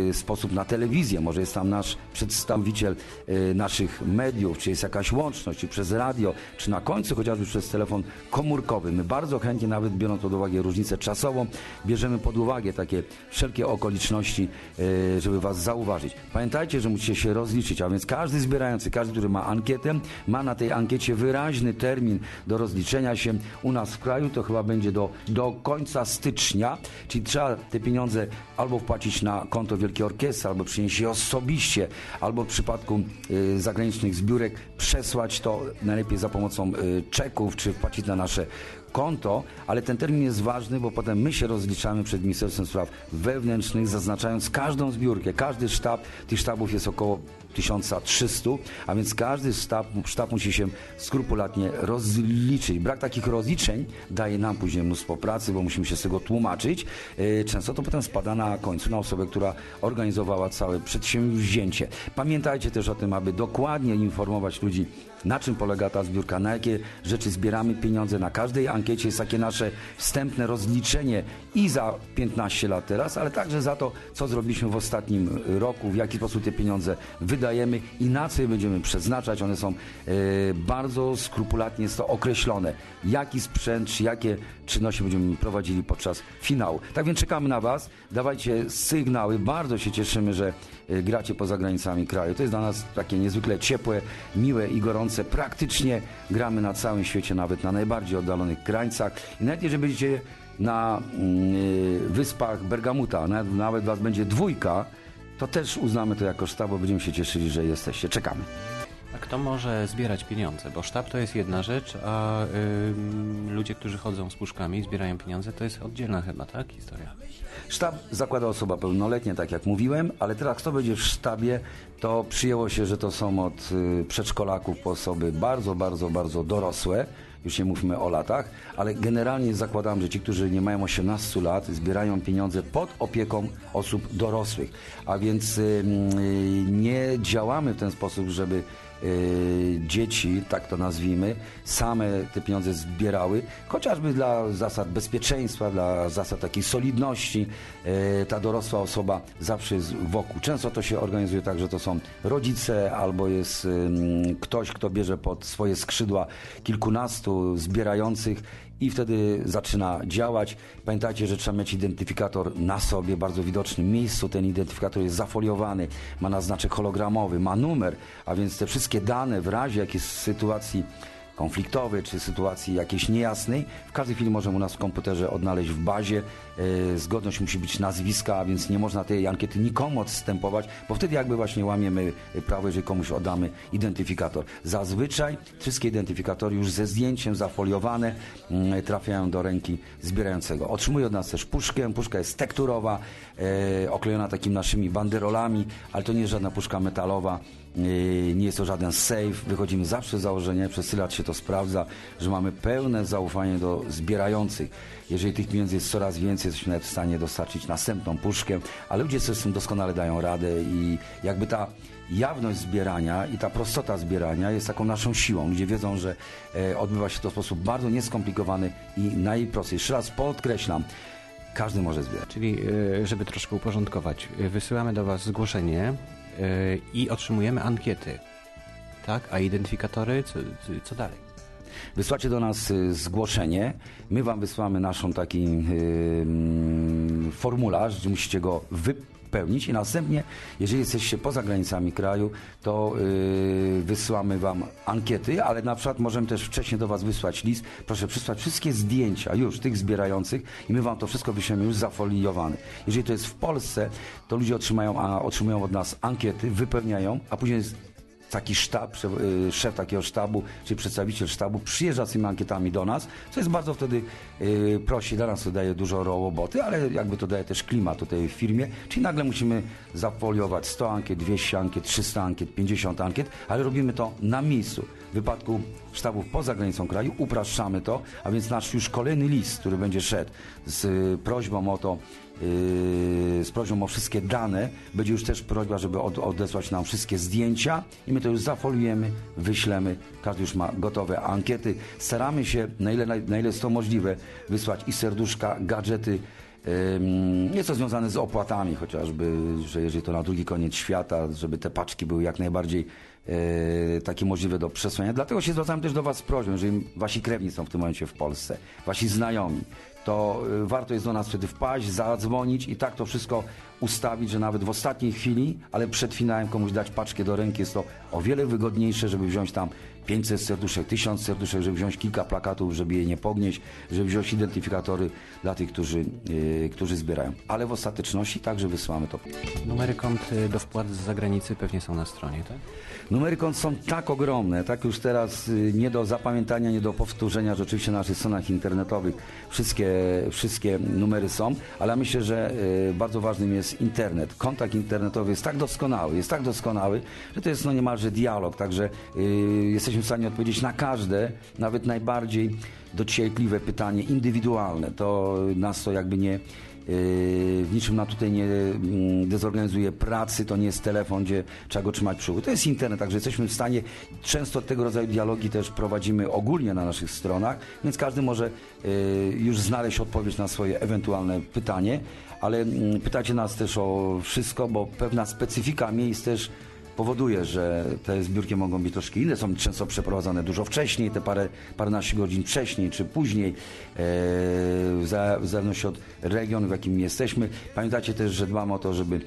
e, sposób na telewizję, może jest tam nasz przedstawiciel e, naszych mediów, czy jest jakaś łączność, czy przez radio, czy na końcu chociażby przez telefon komórkowy. My bardzo chętnie, nawet biorąc pod uwagę różnicę czasową, bierzemy pod uwagę takie wszelkie okoliczności, e, żeby Was zauważyć. Pamiętajcie, że musicie się rozliczyć, a więc każdy zbierający, każdy, który ma ankietę, ma na tej ankiecie wyraźny termin do rozliczenia się. U nas w kraju to chyba będzie do, do końca stycznia, czyli trzeba te pieniądze albo wpłacić na konto Wielkiej Orkiestry, albo przynieść je osobiście, albo w przypadku y, zagranicznych zbiórek przesłać to najlepiej za pomocą y, czeków, czy wpłacić na nasze konto, ale ten termin jest ważny, bo potem my się rozliczamy przed Ministerstwem Spraw Wewnętrznych, zaznaczając każdą zbiórkę, każdy sztab, tych sztabów jest około 1300, a więc każdy sztab, sztab musi się skrupulatnie rozliczyć. Brak takich rozliczeń daje nam później mnóstwo pracy, bo musimy się z tego tłumaczyć. Yy, Często to potem spada na końcu na osobę, która organizowała całe przedsięwzięcie. Pamiętajcie też o tym, aby dokładnie informować ludzi, na czym polega ta zbiórka, na jakie rzeczy zbieramy pieniądze. Na każdej ankiecie jest takie nasze wstępne rozliczenie i za 15 lat teraz, ale także za to, co zrobiliśmy w ostatnim roku, w jaki sposób te pieniądze wydajemy i na co je będziemy przeznaczać. One są e, bardzo skrupulatnie jest to określone. Jaki sprzęt, czy jakie czynności będziemy prowadzili podczas finału. Tak więc czekamy na Was. Dawajcie sygnały. Bardzo się cieszymy, że gracie poza granicami kraju. To jest dla nas takie niezwykle ciepłe, miłe i gorące. Praktycznie gramy na całym świecie, nawet na najbardziej oddalonych krańcach. I nawet jeżeli będziecie na mm, wyspach Bergamuta, nawet, nawet Was będzie dwójka, to też uznamy to jako sztab, bo będziemy się cieszyli, że jesteście. Czekamy. A kto może zbierać pieniądze? Bo sztab to jest jedna rzecz, a ludzie, którzy chodzą z puszkami i zbierają pieniądze, to jest oddzielna chyba, tak? Historia. Sztab zakłada osoba pełnoletnia, tak jak mówiłem, ale teraz kto będzie w sztabie, to przyjęło się, że to są od y, przedszkolaków po osoby bardzo, bardzo, bardzo dorosłe. Już nie mówmy o latach, ale generalnie zakładam, że ci, którzy nie mają 18 lat, zbierają pieniądze pod opieką osób dorosłych. A więc y, y, nie działamy w ten sposób, żeby dzieci, tak to nazwijmy, same te pieniądze zbierały, chociażby dla zasad bezpieczeństwa, dla zasad takiej solidności. y, Ta dorosła osoba zawsze jest wokół. Często to się organizuje tak, że to są rodzice albo jest ktoś, kto bierze pod swoje skrzydła kilkunastu zbierających i wtedy zaczyna działać. Pamiętajcie, że trzeba mieć identyfikator na sobie, bardzo widocznym miejscu. Ten identyfikator jest zafoliowany, ma naznaczek hologramowy, ma numer, a więc te wszystkie dane w razie jakiejś sytuacji konfliktowej, czy sytuacji jakiejś niejasnej, w każdej chwili możemy u nas w komputerze odnaleźć w bazie. E, zgodność musi być nazwiska, więc nie można tej ankiety nikomu odstępować, bo wtedy jakby właśnie łamiemy prawo, jeżeli komuś oddamy identyfikator. Zazwyczaj wszystkie identyfikatory już ze zdjęciem zafoliowane mm, trafiają do ręki zbierającego. Otrzymuje od nas też puszkę. Puszka jest tekturowa, e, oklejona takimi naszymi banderolami, ale to nie jest żadna puszka metalowa. Yy, Nie jest to żaden safe. Wychodzimy zawsze z założenia, przez tyle lat się to sprawdza, że mamy pełne zaufanie do zbierających. Jeżeli tych pieniędzy jest coraz więcej, jesteśmy nawet w stanie dostarczyć następną puszkę, ale ludzie sobie z tym doskonale dają radę i jakby ta jawność zbierania i ta prostota zbierania jest taką naszą siłą. Ludzie wiedzą, że e, odbywa się to w sposób bardzo nieskomplikowany i najprostszy. Jeszcze raz podkreślam, każdy może zbierać. Czyli, y, żeby troszkę uporządkować, y, wysyłamy do Was zgłoszenie i otrzymujemy ankiety. Tak? A identyfikatory, co, co dalej? Wysłacie do nas y, zgłoszenie, my wam wysłamy naszą taki y, mm, formularz, gdzie musicie go wypełnić i następnie, jeżeli jesteście poza granicami kraju, to y, wysyłamy wam ankiety, ale na przykład możemy też wcześniej do was wysłać list. Proszę przysłać wszystkie zdjęcia już tych zbierających i my wam to wszystko wyślemy już zafoliowane. Jeżeli to jest w Polsce, to ludzie otrzymają, a, otrzymują od nas ankiety, wypełniają, a później jest taki sztab, y, szef takiego sztabu, czy przedstawiciel sztabu przyjeżdża z tymi ankietami do nas, co jest bardzo wtedy y, prosi, dla nas to daje dużo roboty, ale jakby to daje też klimat tutaj w firmie, czyli nagle musimy zafoliować 100 ankiet, 200 ankiet, 300 ankiet, 50 ankiet, ale robimy to na miejscu. W wypadku sztabów poza granicą kraju upraszczamy to, a więc nasz już kolejny list, który będzie szedł z prośbą o to, z prośbą o wszystkie dane. Będzie już też prośba, żeby od, odesłać nam wszystkie zdjęcia i my to już zafoliujemy, wyślemy. Każdy już ma gotowe ankiety. Staramy się, na ile, na, ile jest to możliwe, wysłać i serduszka, gadżety. Jest to związane z opłatami, chociażby, że jeżeli to na drugi koniec świata, żeby te paczki były jak najbardziej e, takie możliwe do przesłania. Dlatego się zwracam też do Was z prośbą, jeżeli Wasi krewni są w tym momencie w Polsce, Wasi znajomi, to y, warto jest do nas wtedy wpaść, zadzwonić i tak to wszystko ustawić, że nawet w ostatniej chwili, ale przed finałem komuś dać paczkę do ręki, jest to o wiele wygodniejsze, żeby wziąć tam 500 serduszek, 1000 serduszek, żeby wziąć kilka plakatów, żeby je nie pognieść, żeby wziąć identyfikatory dla tych, którzy, yy, którzy zbierają. Ale w ostateczności także wysyłamy to. Numery kont y, do wpłat z zagranicy pewnie są na stronie, tak? Numery kont są tak ogromne, tak już teraz y, nie do zapamiętania, nie do powtórzenia, że oczywiście na naszych stronach internetowych wszystkie, wszystkie numery są, ale myślę, że y, bardzo ważnym jest internet. Kontakt internetowy jest tak doskonały, jest tak doskonały, że to jest no niemalże dialog, także y, jesteśmy w stanie odpowiedzieć na każde, nawet najbardziej dociekliwe pytanie indywidualne. To nas to jakby nie Yy, w niczym nam tutaj nie mm, dezorganizuje pracy, to nie jest telefon, gdzie trzeba go trzymać przy. To jest internet, także jesteśmy w stanie, często tego rodzaju dialogi też prowadzimy ogólnie na naszych stronach, więc każdy może yy, już znaleźć odpowiedź na swoje ewentualne pytanie, ale mm, pytacie nas też o wszystko, bo pewna specyfika miejsc też powoduje, że te zbiórki mogą być troszkę inne, są często przeprowadzane dużo wcześniej, te parę, paręnaście godzin wcześniej czy później, e, w za- w zależności od regionu, w jakim jesteśmy. Pamiętajcie też, że dbamy o to, żeby,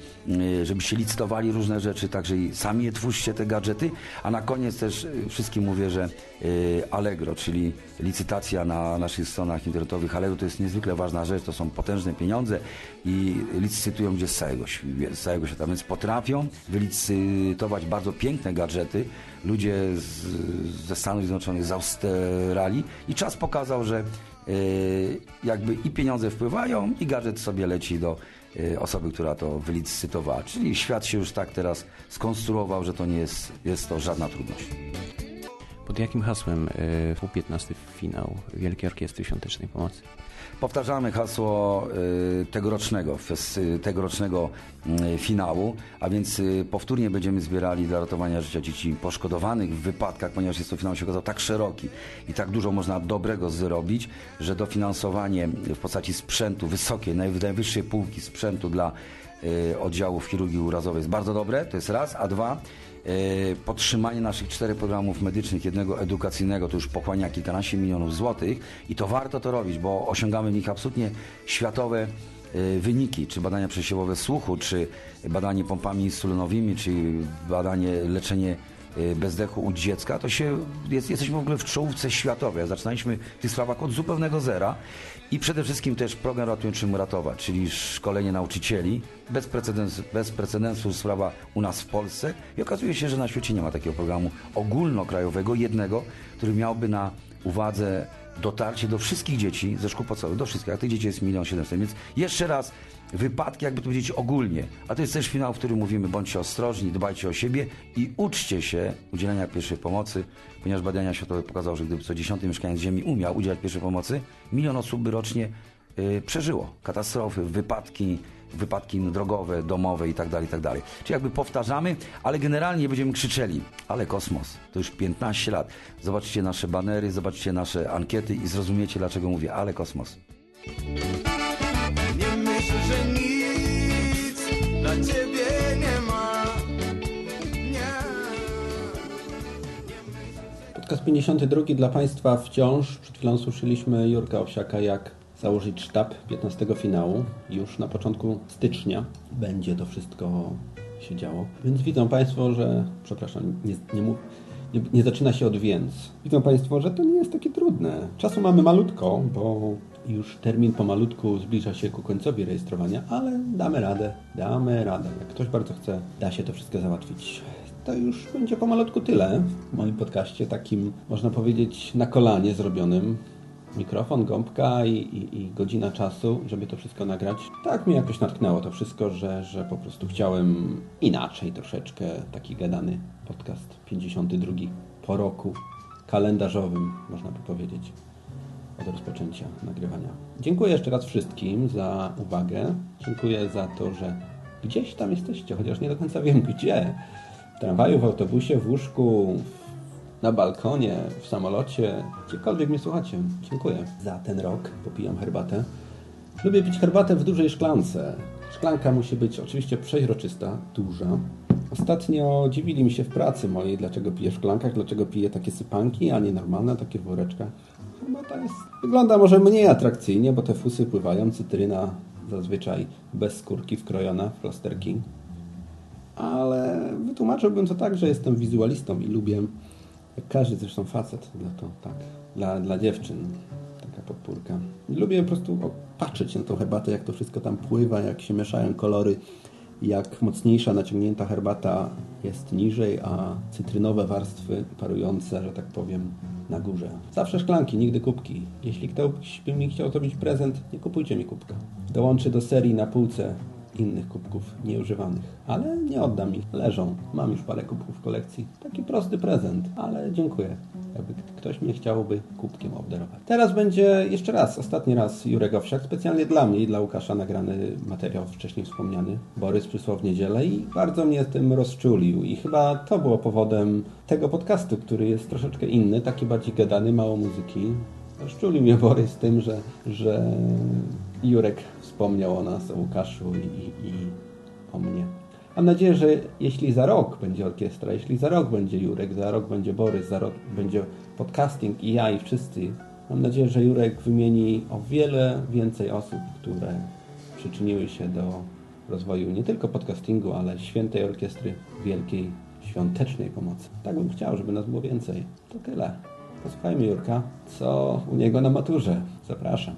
e, żebyście licytowali różne rzeczy, także i sami je twórzcie, te gadżety, a na koniec też e, wszystkim mówię, że e, Allegro, czyli licytacja na naszych stronach internetowych Allegro to jest niezwykle ważna rzecz, to są potężne pieniądze i licytują gdzie z całego, z całego świata, więc potrafią wylicytować bardzo piękne gadżety, ludzie z, ze Stanów Zjednoczonych, z Australii i czas pokazał, że e, jakby i pieniądze wpływają i gadżet sobie leci do e, osoby, która to wylicytowała. Czyli świat się już tak teraz skonstruował, że to nie jest, jest to żadna trudność. Pod jakim hasłem y, był 15 finał Wielkiej Orkiestry Świątecznej Pomocy? Powtarzamy hasło y, tegorocznego, y, tegorocznego y, finału, a więc powtórnie będziemy zbierali dla ratowania życia dzieci poszkodowanych w wypadkach, ponieważ jest to finał się okazał tak szeroki i tak dużo można dobrego zrobić, że dofinansowanie w postaci sprzętu wysokiej, naj- najwyższej półki sprzętu dla oddziałów chirurgii urazowej jest bardzo dobre, to jest raz, a dwa podtrzymanie naszych czterech programów medycznych, jednego edukacyjnego, to już pochłania kilkanaście milionów złotych i to warto to robić, bo osiągamy w nich absolutnie światowe e, wyniki, czy badania przesiewowe słuchu, czy badanie pompami insulinowymi, czy badanie, leczenie bezdechu u dziecka, to się, jest, jesteśmy w ogóle w czołówce światowej. Zaczynaliśmy w tych sprawach od zupełnego zera i przede wszystkim też program Ratujący Ratować, czyli szkolenie nauczycieli. Bez precedensu, bez precedensu sprawa u nas w Polsce i okazuje się, że na świecie nie ma takiego programu ogólnokrajowego, jednego, który miałby na uwadze dotarcie do wszystkich dzieci ze szkół podstawowych, do wszystkich, a tych dzieci jest milion siedemset, więc jeszcze raz wypadki, jakby to powiedzieć ogólnie, a to jest też finał, w którym mówimy bądźcie ostrożni, dbajcie o siebie i uczcie się udzielania pierwszej pomocy, ponieważ badania światowe pokazały, że gdyby co dziesiąty mieszkaniec Ziemi umiał udzielać pierwszej pomocy, milion osób by rocznie y, przeżyło katastrofy, wypadki, wypadki drogowe, domowe i tak dalej, i tak dalej. Czyli jakby powtarzamy, ale generalnie będziemy krzyczeli, ale kosmos, to już 15 lat. Zobaczcie nasze banery, zobaczcie nasze ankiety i zrozumiecie, dlaczego mówię, ale kosmos. Nie myśl, że nic dla ciebie nie ma. Nie. Podcast 52 dla Państwa wciąż. Przed chwilą słyszeliśmy Jurka Owsiaka, jak założyć sztab 15 finału. Już na początku stycznia będzie to wszystko się działo. Więc widzą Państwo, że, przepraszam, nie, nie, mów, nie, nie zaczyna się od więc. Widzą Państwo, że to nie jest takie trudne. Czasu mamy malutko, bo już termin pomalutku zbliża się ku końcowi rejestrowania, ale damy radę, damy radę. Jak ktoś bardzo chce, da się to wszystko załatwić. To już będzie pomalutku tyle w moim podcaście, takim można powiedzieć na kolanie zrobionym. Mikrofon, gąbka i, i, i godzina czasu, żeby to wszystko nagrać. Tak mnie jakoś natknęło to wszystko, że, że po prostu chciałem inaczej troszeczkę taki gadany podcast 52 po roku kalendarzowym, można by powiedzieć od rozpoczęcia nagrywania. Dziękuję jeszcze raz wszystkim za uwagę. Dziękuję za to, że gdzieś tam jesteście, chociaż nie do końca wiem gdzie. W tramwaju, w autobusie, w łóżku, na balkonie, w samolocie, gdziekolwiek mnie słuchacie. Dziękuję za ten rok. Popijam herbatę. Lubię pić herbatę w dużej szklance. Szklanka musi być oczywiście przeźroczysta, duża. Ostatnio dziwili mi się w pracy mojej, dlaczego piję w szklankach, dlaczego piję takie sypanki, a nie normalne, takie w. Herbata jest... Wygląda może mniej atrakcyjnie, bo te fusy pływają, cytryna zazwyczaj bez skórki wkrojona w plasterki. Ale wytłumaczyłbym to tak, że jestem wizualistą i lubię, jak każdy zresztą facet, dla to tak, dla, dla dziewczyn taka podpórka. Lubię po prostu patrzeć na tą herbatę, jak to wszystko tam pływa, jak się mieszają kolory, jak mocniejsza, naciągnięta herbata jest niżej, a cytrynowe warstwy parujące, że tak powiem, na górze. Zawsze szklanki, nigdy kubki. Jeśli ktoś by mi chciał zrobić prezent, nie kupujcie mi kubka. Dołączę do serii na półce innych kubków nieużywanych, ale nie oddam ich. Leżą. Mam już parę kubków w kolekcji. Taki prosty prezent, ale dziękuję. Jakby ktoś mnie chciałby kubkiem obdarować. Teraz będzie jeszcze raz, ostatni raz Jurek Owsiak, specjalnie dla mnie i dla Łukasza nagrany materiał wcześniej wspomniany. Borys przysłał w niedzielę i bardzo mnie tym rozczulił i chyba to było powodem tego podcastu, który jest troszeczkę inny, taki bardziej gadany, mało muzyki. Rozczulił mnie Borys tym, że, że Jurek wspomniał o nas, o Łukaszu i, i, i o mnie. Mam nadzieję, że jeśli za rok będzie orkiestra, jeśli za rok będzie Jurek, za rok będzie Borys, za rok będzie podcasting i ja i wszyscy, mam nadzieję, że Jurek wymieni o wiele więcej osób, które przyczyniły się do rozwoju nie tylko podcastingu, ale świętej orkiestry wielkiej, świątecznej pomocy. Tak bym chciał, żeby nas było więcej. To tyle. Posłuchajmy Jurka, co u niego na maturze. Zapraszam.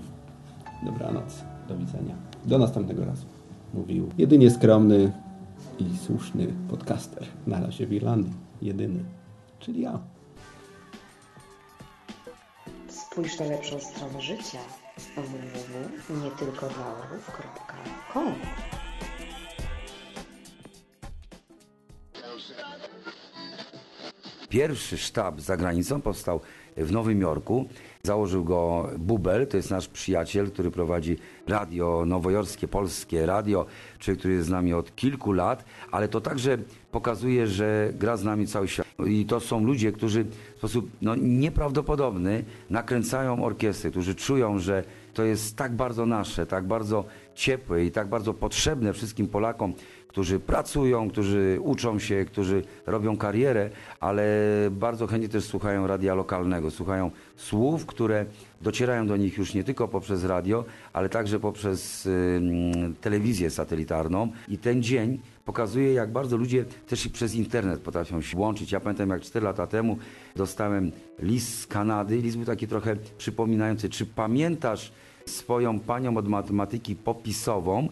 Dobranoc. Do widzenia. Do następnego razu. Mówił jedynie skromny i słuszny podcaster na razie w Irlandii. Jedyny. Czyli ja. Spójrz na lepszą stronę życia www.nietylkodlaorów.com Pierwszy sztab za granicą powstał w Nowym Jorku. Założył go Bubel, to jest nasz przyjaciel, który prowadzi radio nowojorskie, polskie radio, człowiek, który jest z nami od kilku lat, ale to także pokazuje, że gra z nami cały świat. I to są ludzie, którzy w sposób no, nieprawdopodobny nakręcają orkiestrę, którzy czują, że to jest tak bardzo nasze, tak bardzo ciepłe i tak bardzo potrzebne wszystkim Polakom, którzy pracują, którzy uczą się, którzy robią karierę, ale bardzo chętnie też słuchają radia lokalnego, słuchają słów, które docierają do nich już nie tylko poprzez radio, ale także poprzez ym, telewizję satelitarną i ten dzień pokazuje, jak bardzo ludzie też i przez internet potrafią się łączyć. Ja pamiętam, jak 4 lata temu dostałem list z Kanady. List był taki trochę przypominający, czy pamiętasz swoją panią od matematyki popisową,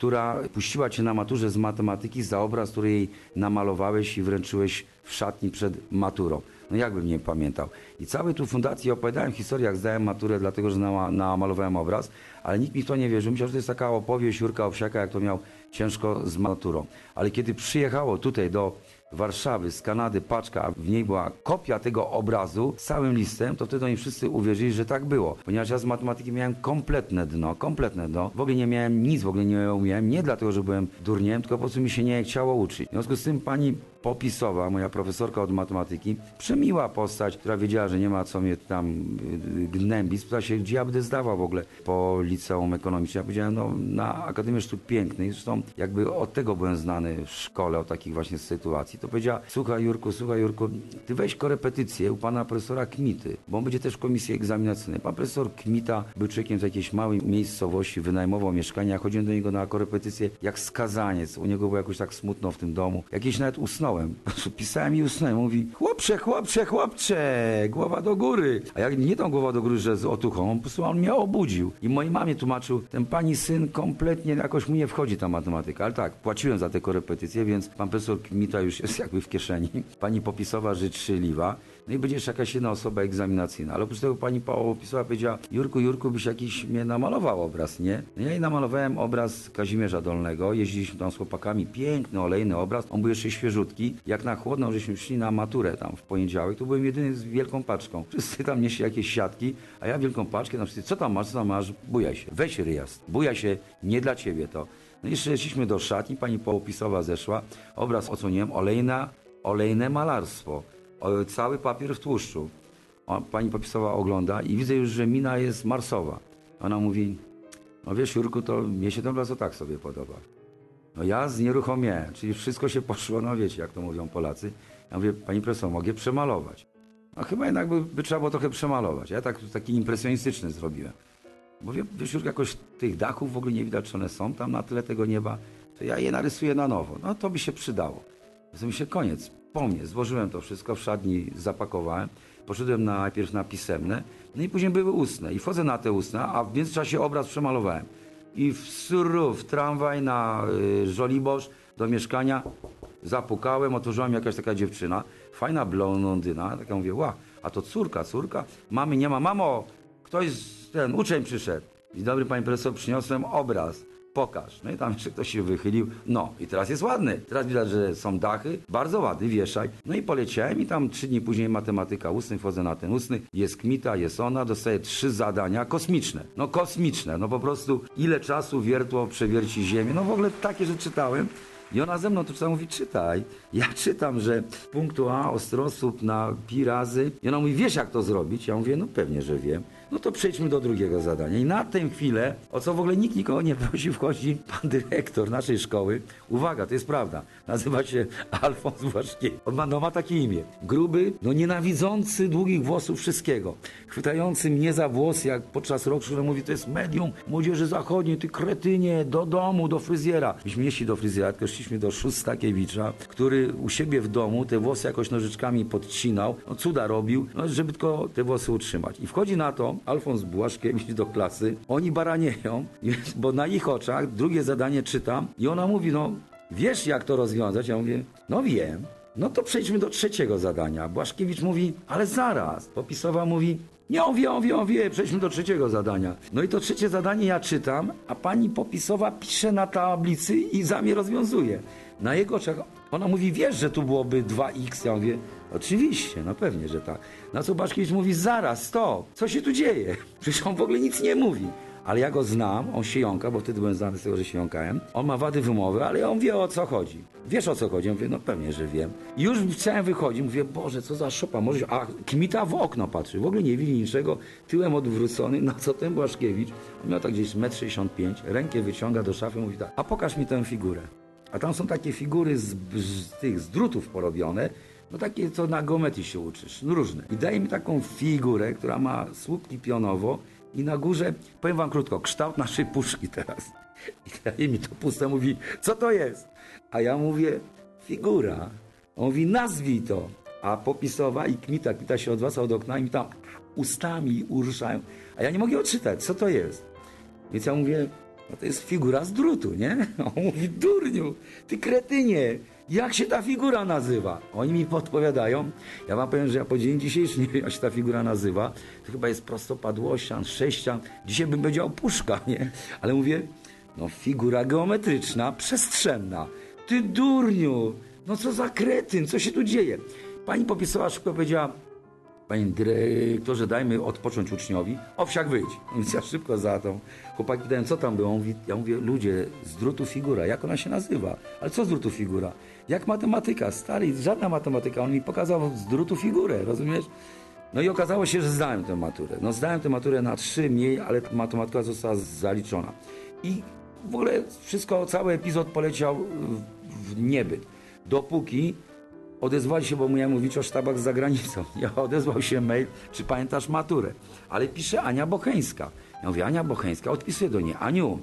która puściła cię na maturze z matematyki za obraz, który jej namalowałeś i wręczyłeś w szatni przed maturą. No jakbym nie pamiętał. I całej tu fundacji opowiadałem historię, jak zdałem maturę, dlatego że nama- namalowałem obraz, ale nikt mi w to nie wierzył. Myślał, że to jest taka opowieść Jurka Owsiaka, jak to miał ciężko z maturą. Ale kiedy przyjechało tutaj do Warszawy, z Kanady paczka, a w niej była kopia tego obrazu z całym listem, to wtedy oni wszyscy uwierzyli, że tak było. Ponieważ ja z matematyki miałem kompletne dno, kompletne dno. W ogóle nie miałem nic, w ogóle nie umiałem. Nie dlatego, że byłem durniem, tylko po prostu mi się nie chciało uczyć. W związku z tym pani popisowa, moja profesorka od matematyki, przemiła postać, która wiedziała, że nie ma co mnie tam y, gnębić. Spytała się, gdzie ja będę zdawał w ogóle po liceum ekonomicznym. Ja powiedziałem, no na Akademię Sztuk Pięknych. Zresztą jakby od tego byłem znany w szkole, o takich właśnie sytuacji. To powiedziała, słuchaj Jurku, słuchaj Jurku, ty weź korepetycję u pana profesora Kmity, bo on będzie też w komisji egzaminacyjnej. Pan profesor Kmita był człowiekiem z jakiejś małej miejscowości, wynajmował mieszkanie, ja chodziłem do niego na korepetycję jak skazaniec. U niego było jakoś tak smutno w tym domu. Jakieś nawet usnąłem. Po prostu pisałem i usnąłem. Mówi, chłopcze, chłopcze, chłopcze, głowa do góry. A jak nie tą głowa do góry, że z otuchą, on po prostu on mnie obudził. I mojej mamie tłumaczył, ten pani syn kompletnie jakoś mu nie wchodzi ta matematyka. Ale tak, płaciłem za te korepetycje, więc pan profesor Kmita już jest jakby w kieszeni. Pani popisowa życzliwa. No i będzie jeszcze jakaś jedna osoba egzaminacyjna. Ale oprócz tego pani popisowa powiedziała, Jurku, Jurku, byś jakiś mnie namalował obraz, nie? No ja jej namalowałem obraz Kazimierza Dolnego. Jeździliśmy tam z chłopakami. Piękny, olejny obraz. On był jeszcze świeżutki. Jak na chłodną, żeśmy szli na maturę tam w poniedziałek, to byłem jedyny z wielką paczką. Wszyscy tam nieśli jakieś siatki, a ja wielką paczkę. No wszyscy, co tam masz, co tam masz? Bujaj się. Weź ryjazd. Bujaj się. Nie dla ciebie to. No i jeszcze szliśmy do szatni, pani popisowa zeszła. Obraz odsłoniłem, olejna, olejne malarstwo. Cały papier w tłuszczu. Pani popisowa ogląda i widzę już, że mina jest marsowa. Ona mówi, no wiesz Jurku, to mnie się ten obraz o tak sobie podoba. No ja znieruchomiałem, czyli wszystko się poszło, no wiecie, jak to mówią Polacy. Ja mówię, pani profesor, mogę przemalować. No chyba jednak by, by trzeba było trochę przemalować. Ja tak, taki impresjonistyczny zrobiłem. Bo wie, wiesz, Jurku, jakoś tych dachów w ogóle nie widać, czy one są tam na tle tego nieba. To ja je narysuję na nowo. No to by się przydało. To mi się koniec. Po mnie. Złożyłem to wszystko, w zapakowałem. Poszedłem najpierw na pisemne, no i później były ustne. I wchodzę na te ustne, a w międzyczasie obraz przemalowałem. I w surów, tramwaj na y, Żoliborz do mieszkania. Zapukałem, otworzyła mi jakaś taka dziewczyna, fajna blondyna, taka mówię, ła, a to córka, córka? Mamy, nie ma, mamo, ktoś, ten uczeń przyszedł. Dzień dobry, panie profesor, przyniosłem obraz. Pokaż. No i tam jeszcze ktoś się wychylił. No i teraz jest ładny. Teraz widać, że są dachy. Bardzo ładny, wieszaj. No i poleciałem i tam trzy dni później matematyka ustny, wchodzę na ten ustny. Jest kmita, jest ona, dostaję trzy zadania kosmiczne. No kosmiczne. No po prostu ile czasu wiertło przewierci ziemię. No w ogóle takie, że czytałem. I ona ze mną to czyta, mówi, czytaj. Ja czytam, że punktu A ostrosłup na pi razy. I ona mówi, wiesz jak to zrobić? Ja mówię, no pewnie, że wiem. No to przejdźmy do drugiego zadania. I na tę chwilę, o co w ogóle nikt nikogo nie prosi, wchodzi pan dyrektor naszej szkoły. Uwaga, to jest prawda. Nazywa się Alfons Błaszkiewicz. On ma, no, ma takie imię. Gruby, no nienawidzący długich włosów wszystkiego. Chwytający mnie za włos, jak podczas roku, który mówi, to jest medium młodzieży zachodniej, ty kretynie, do domu, do fryzjera. Myśmy nie do fryzjera, tylko szliśmy do Szóstakiewicza, który u siebie w domu te włosy jakoś nożyczkami podcinał, no cuda robił, no, żeby tylko te włosy utrzymać. I wchodzi na to Alfons Błaszkiewicz do klasy, oni baranieją, bo na ich oczach drugie zadanie czytam i ona mówi, no wiesz jak to rozwiązać? Ja mówię, no wiem. No to przejdźmy do trzeciego zadania. Błaszkiewicz mówi, ale zaraz. Popisowa mówi, nie, on wie, on wie, on wie, przejdźmy do trzeciego zadania. No i to trzecie zadanie ja czytam, a pani popisowa pisze na tablicy i za mnie rozwiązuje. Na jego oczach ona mówi, wiesz, że tu byłoby 2x? Ja mówię, oczywiście, no pewnie, że tak. Na co Baszkiewicz mówi, zaraz, stop, co się tu dzieje? Przecież on w ogóle nic nie mówi. Ale ja go znam, on się jąka, bo wtedy byłem znany z tego, że się jąkałem. On ma wady wymowy, ale on wie o co chodzi. Wiesz o co chodzi? Ja mówię, no pewnie, że wiem. I już chciałem wychodzić, mówię, Boże, co za szopa, może... A Kmita w okno patrzy, w ogóle nie widzi niczego, tyłem odwrócony, na co ten Błaszkiewicz? On miał tak gdzieś 1,65 m, rękę wyciąga do szafy, mówi tak, a pokaż mi tę figurę. A tam są takie figury z, z tych z drutów porobione, no takie, co na geometrii się uczysz, no różne. I daje mi taką figurę, która ma słupki pionowo i na górze, powiem wam krótko, kształt naszej puszki teraz. I daje mi to puste, mówi, co to jest? A ja mówię, figura. On mówi, nazwij to. A popisowa i kmita, kmita się odwraca od okna i mi tam ustami uruszają. A ja nie mogę odczytać, co to jest. Więc ja mówię, no to jest figura z drutu, nie? On mówi, durniu, ty kretynie, jak się ta figura nazywa? Oni mi podpowiadają. Ja wam powiem, że ja po dzień dzisiejszy nie wiem, jak się ta figura nazywa. To chyba jest prostopadłościan, sześcian. Dzisiaj bym powiedział puszka, nie? Ale mówię, no figura geometryczna, przestrzenna. Ty durniu, no co za kretyn, co się tu dzieje? Pani popisała szybko powiedziała, Panie dyrektorze, dajmy odpocząć uczniowi. Owsiak wyjdź. Więc ja szybko za tą. Chłopaki pytają, co tam było? Ja mówię, ludzie, z drutu figura. Jak ona się nazywa? Ale co z drutu figura? Jak matematyka? Stary, żadna matematyka. On mi pokazał z drutu figurę, rozumiesz? No i okazało się, że zdałem tę maturę. No zdałem tę maturę na trzy mniej, ale matematyka została zaliczona. I w ogóle wszystko, cały epizod poleciał w, niebyt. Dopóki odezwali się, bo miałem mówić o sztabach z zagranicą. Ja odezwał się mail, czy pamiętasz maturę? Ale pisze Ania Bocheńska. Ja mówię, Ania Bocheńska, odpisuję do niej, Aniu,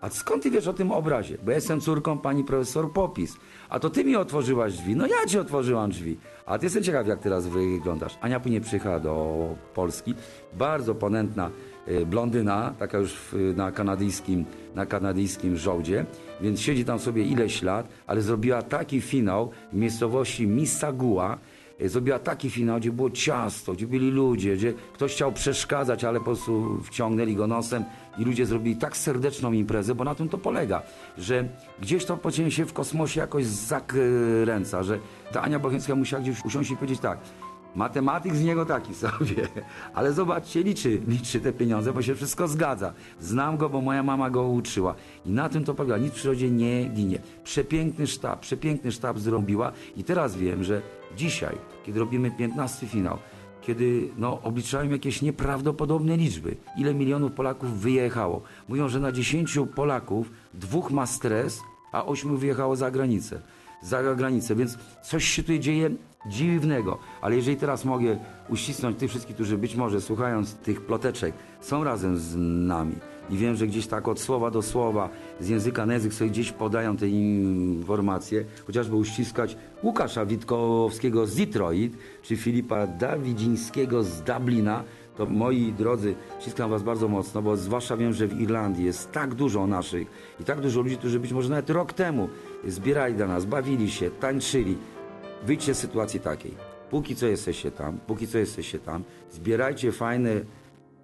a skąd ty wiesz o tym obrazie? Bo ja jestem córką pani profesor Popis. A to ty mi otworzyłaś drzwi. No ja ci otworzyłam drzwi. A ty jestem ciekaw, jak teraz wyglądasz. Ania później przyjechała do Polski. Bardzo ponętna y, blondyna, taka już na kanadyjskim, na kanadyjskim żołdzie. Więc siedzi tam sobie ileś lat, ale zrobiła taki finał w miejscowości Missagua, y, zrobiła taki finał, gdzie było ciasto, gdzie byli ludzie, gdzie ktoś chciał przeszkadzać, ale po prostu wciągnęli go nosem i ludzie zrobili tak serdeczną imprezę, bo na tym to polega, że gdzieś to pociąg się w kosmosie jakoś zakręca, że ta Ania Bocheńska musiała gdzieś usiąść i powiedzieć tak, Matematyk z niego taki sobie, ale zobaczcie, liczy, liczy te pieniądze, bo się wszystko zgadza. Znam go, bo moja mama go uczyła. I na tym to polega. Nic w przyrodzie nie ginie. Przepiękny sztab, przepiękny sztab zrobiła i teraz wiem, że dzisiaj, kiedy robimy 15 finał, kiedy no, obliczałem jakieś nieprawdopodobne liczby. Ile milionów Polaków wyjechało? Mówią, że na 10 Polaków dwóch ma stres, a ośmiu wyjechało za granicę. Za granicę, więc coś się tutaj dzieje dziwnego. Ale jeżeli teraz mogę uścisnąć tych wszystkich, którzy być może słuchając tych ploteczek są razem z nami i wiem, że gdzieś tak od słowa do słowa, z języka na język sobie gdzieś podają te informacje, chociażby uściskać Łukasza Witkowskiego z Detroit, czy Filipa Dawidzińskiego z Dublina, to moi drodzy, ściskam was bardzo mocno, bo zwłaszcza wiem, że w Irlandii jest tak dużo naszych i tak dużo ludzi, którzy być może nawet rok temu zbierali dla nas, bawili się, tańczyli. Wyjdźcie z sytuacji takiej. Póki co jesteście tam, póki co jesteście tam, zbierajcie fajne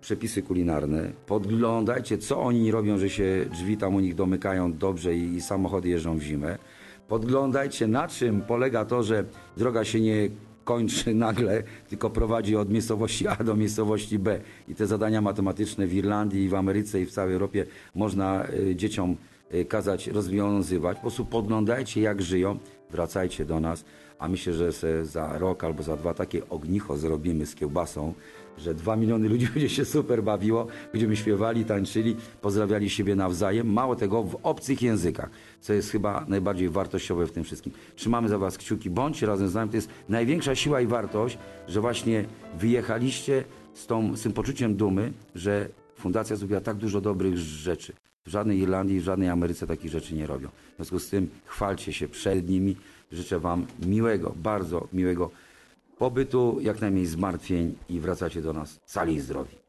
przepisy kulinarne, podglądajcie, co oni robią, że się drzwi tam u nich domykają dobrze i, i samochody jeżdżą w zimę. Podglądajcie, na czym polega to, że droga się nie kończy nagle, tylko prowadzi od miejscowości A do miejscowości B. I te zadania matematyczne w Irlandii, w Ameryce, i w całej Europie można y, dzieciom y, kazać rozwiązywać. Po prostu podglądajcie, jak żyją, wracajcie do nas, a myślę, że za rok albo za dwa takie ognicho zrobimy z kiełbasą, że dwa miliony ludzi będzie się super bawiło, będziemy śpiewali, tańczyli, pozdrawiali siebie nawzajem. Mało tego, w obcych językach, co jest chyba najbardziej wartościowe w tym wszystkim. Trzymamy za Was kciuki, bądźcie razem z nami. To jest największa siła i wartość, że właśnie wyjechaliście z, tą, z tym poczuciem dumy, że Fundacja zrobiła tak dużo dobrych rzeczy. W żadnej Irlandii, w żadnej Ameryce takich rzeczy nie robią. W związku z tym chwalcie się przed nimi. Życzę Wam miłego, bardzo miłego pobytu, jak najmniej zmartwień i wracacie do nas cali i zdrowi.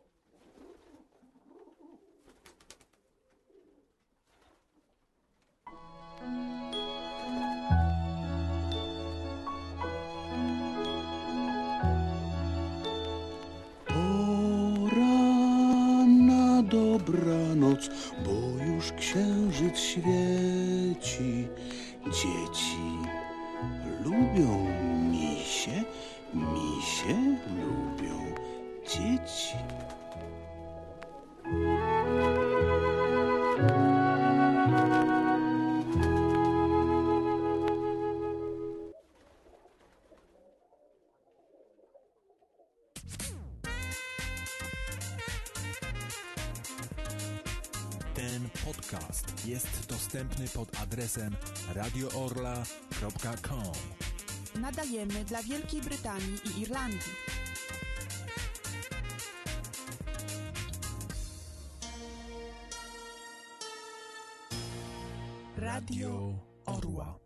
Pora na dobranoc, bo już księżyc świeci. Dzieci lubią misie, misie lubią dzieci. Ten podcast jest dostępny pod adresem radioorla.com. Nadajemy dla Wielkiej Brytanii i Irlandii. Radio Orła.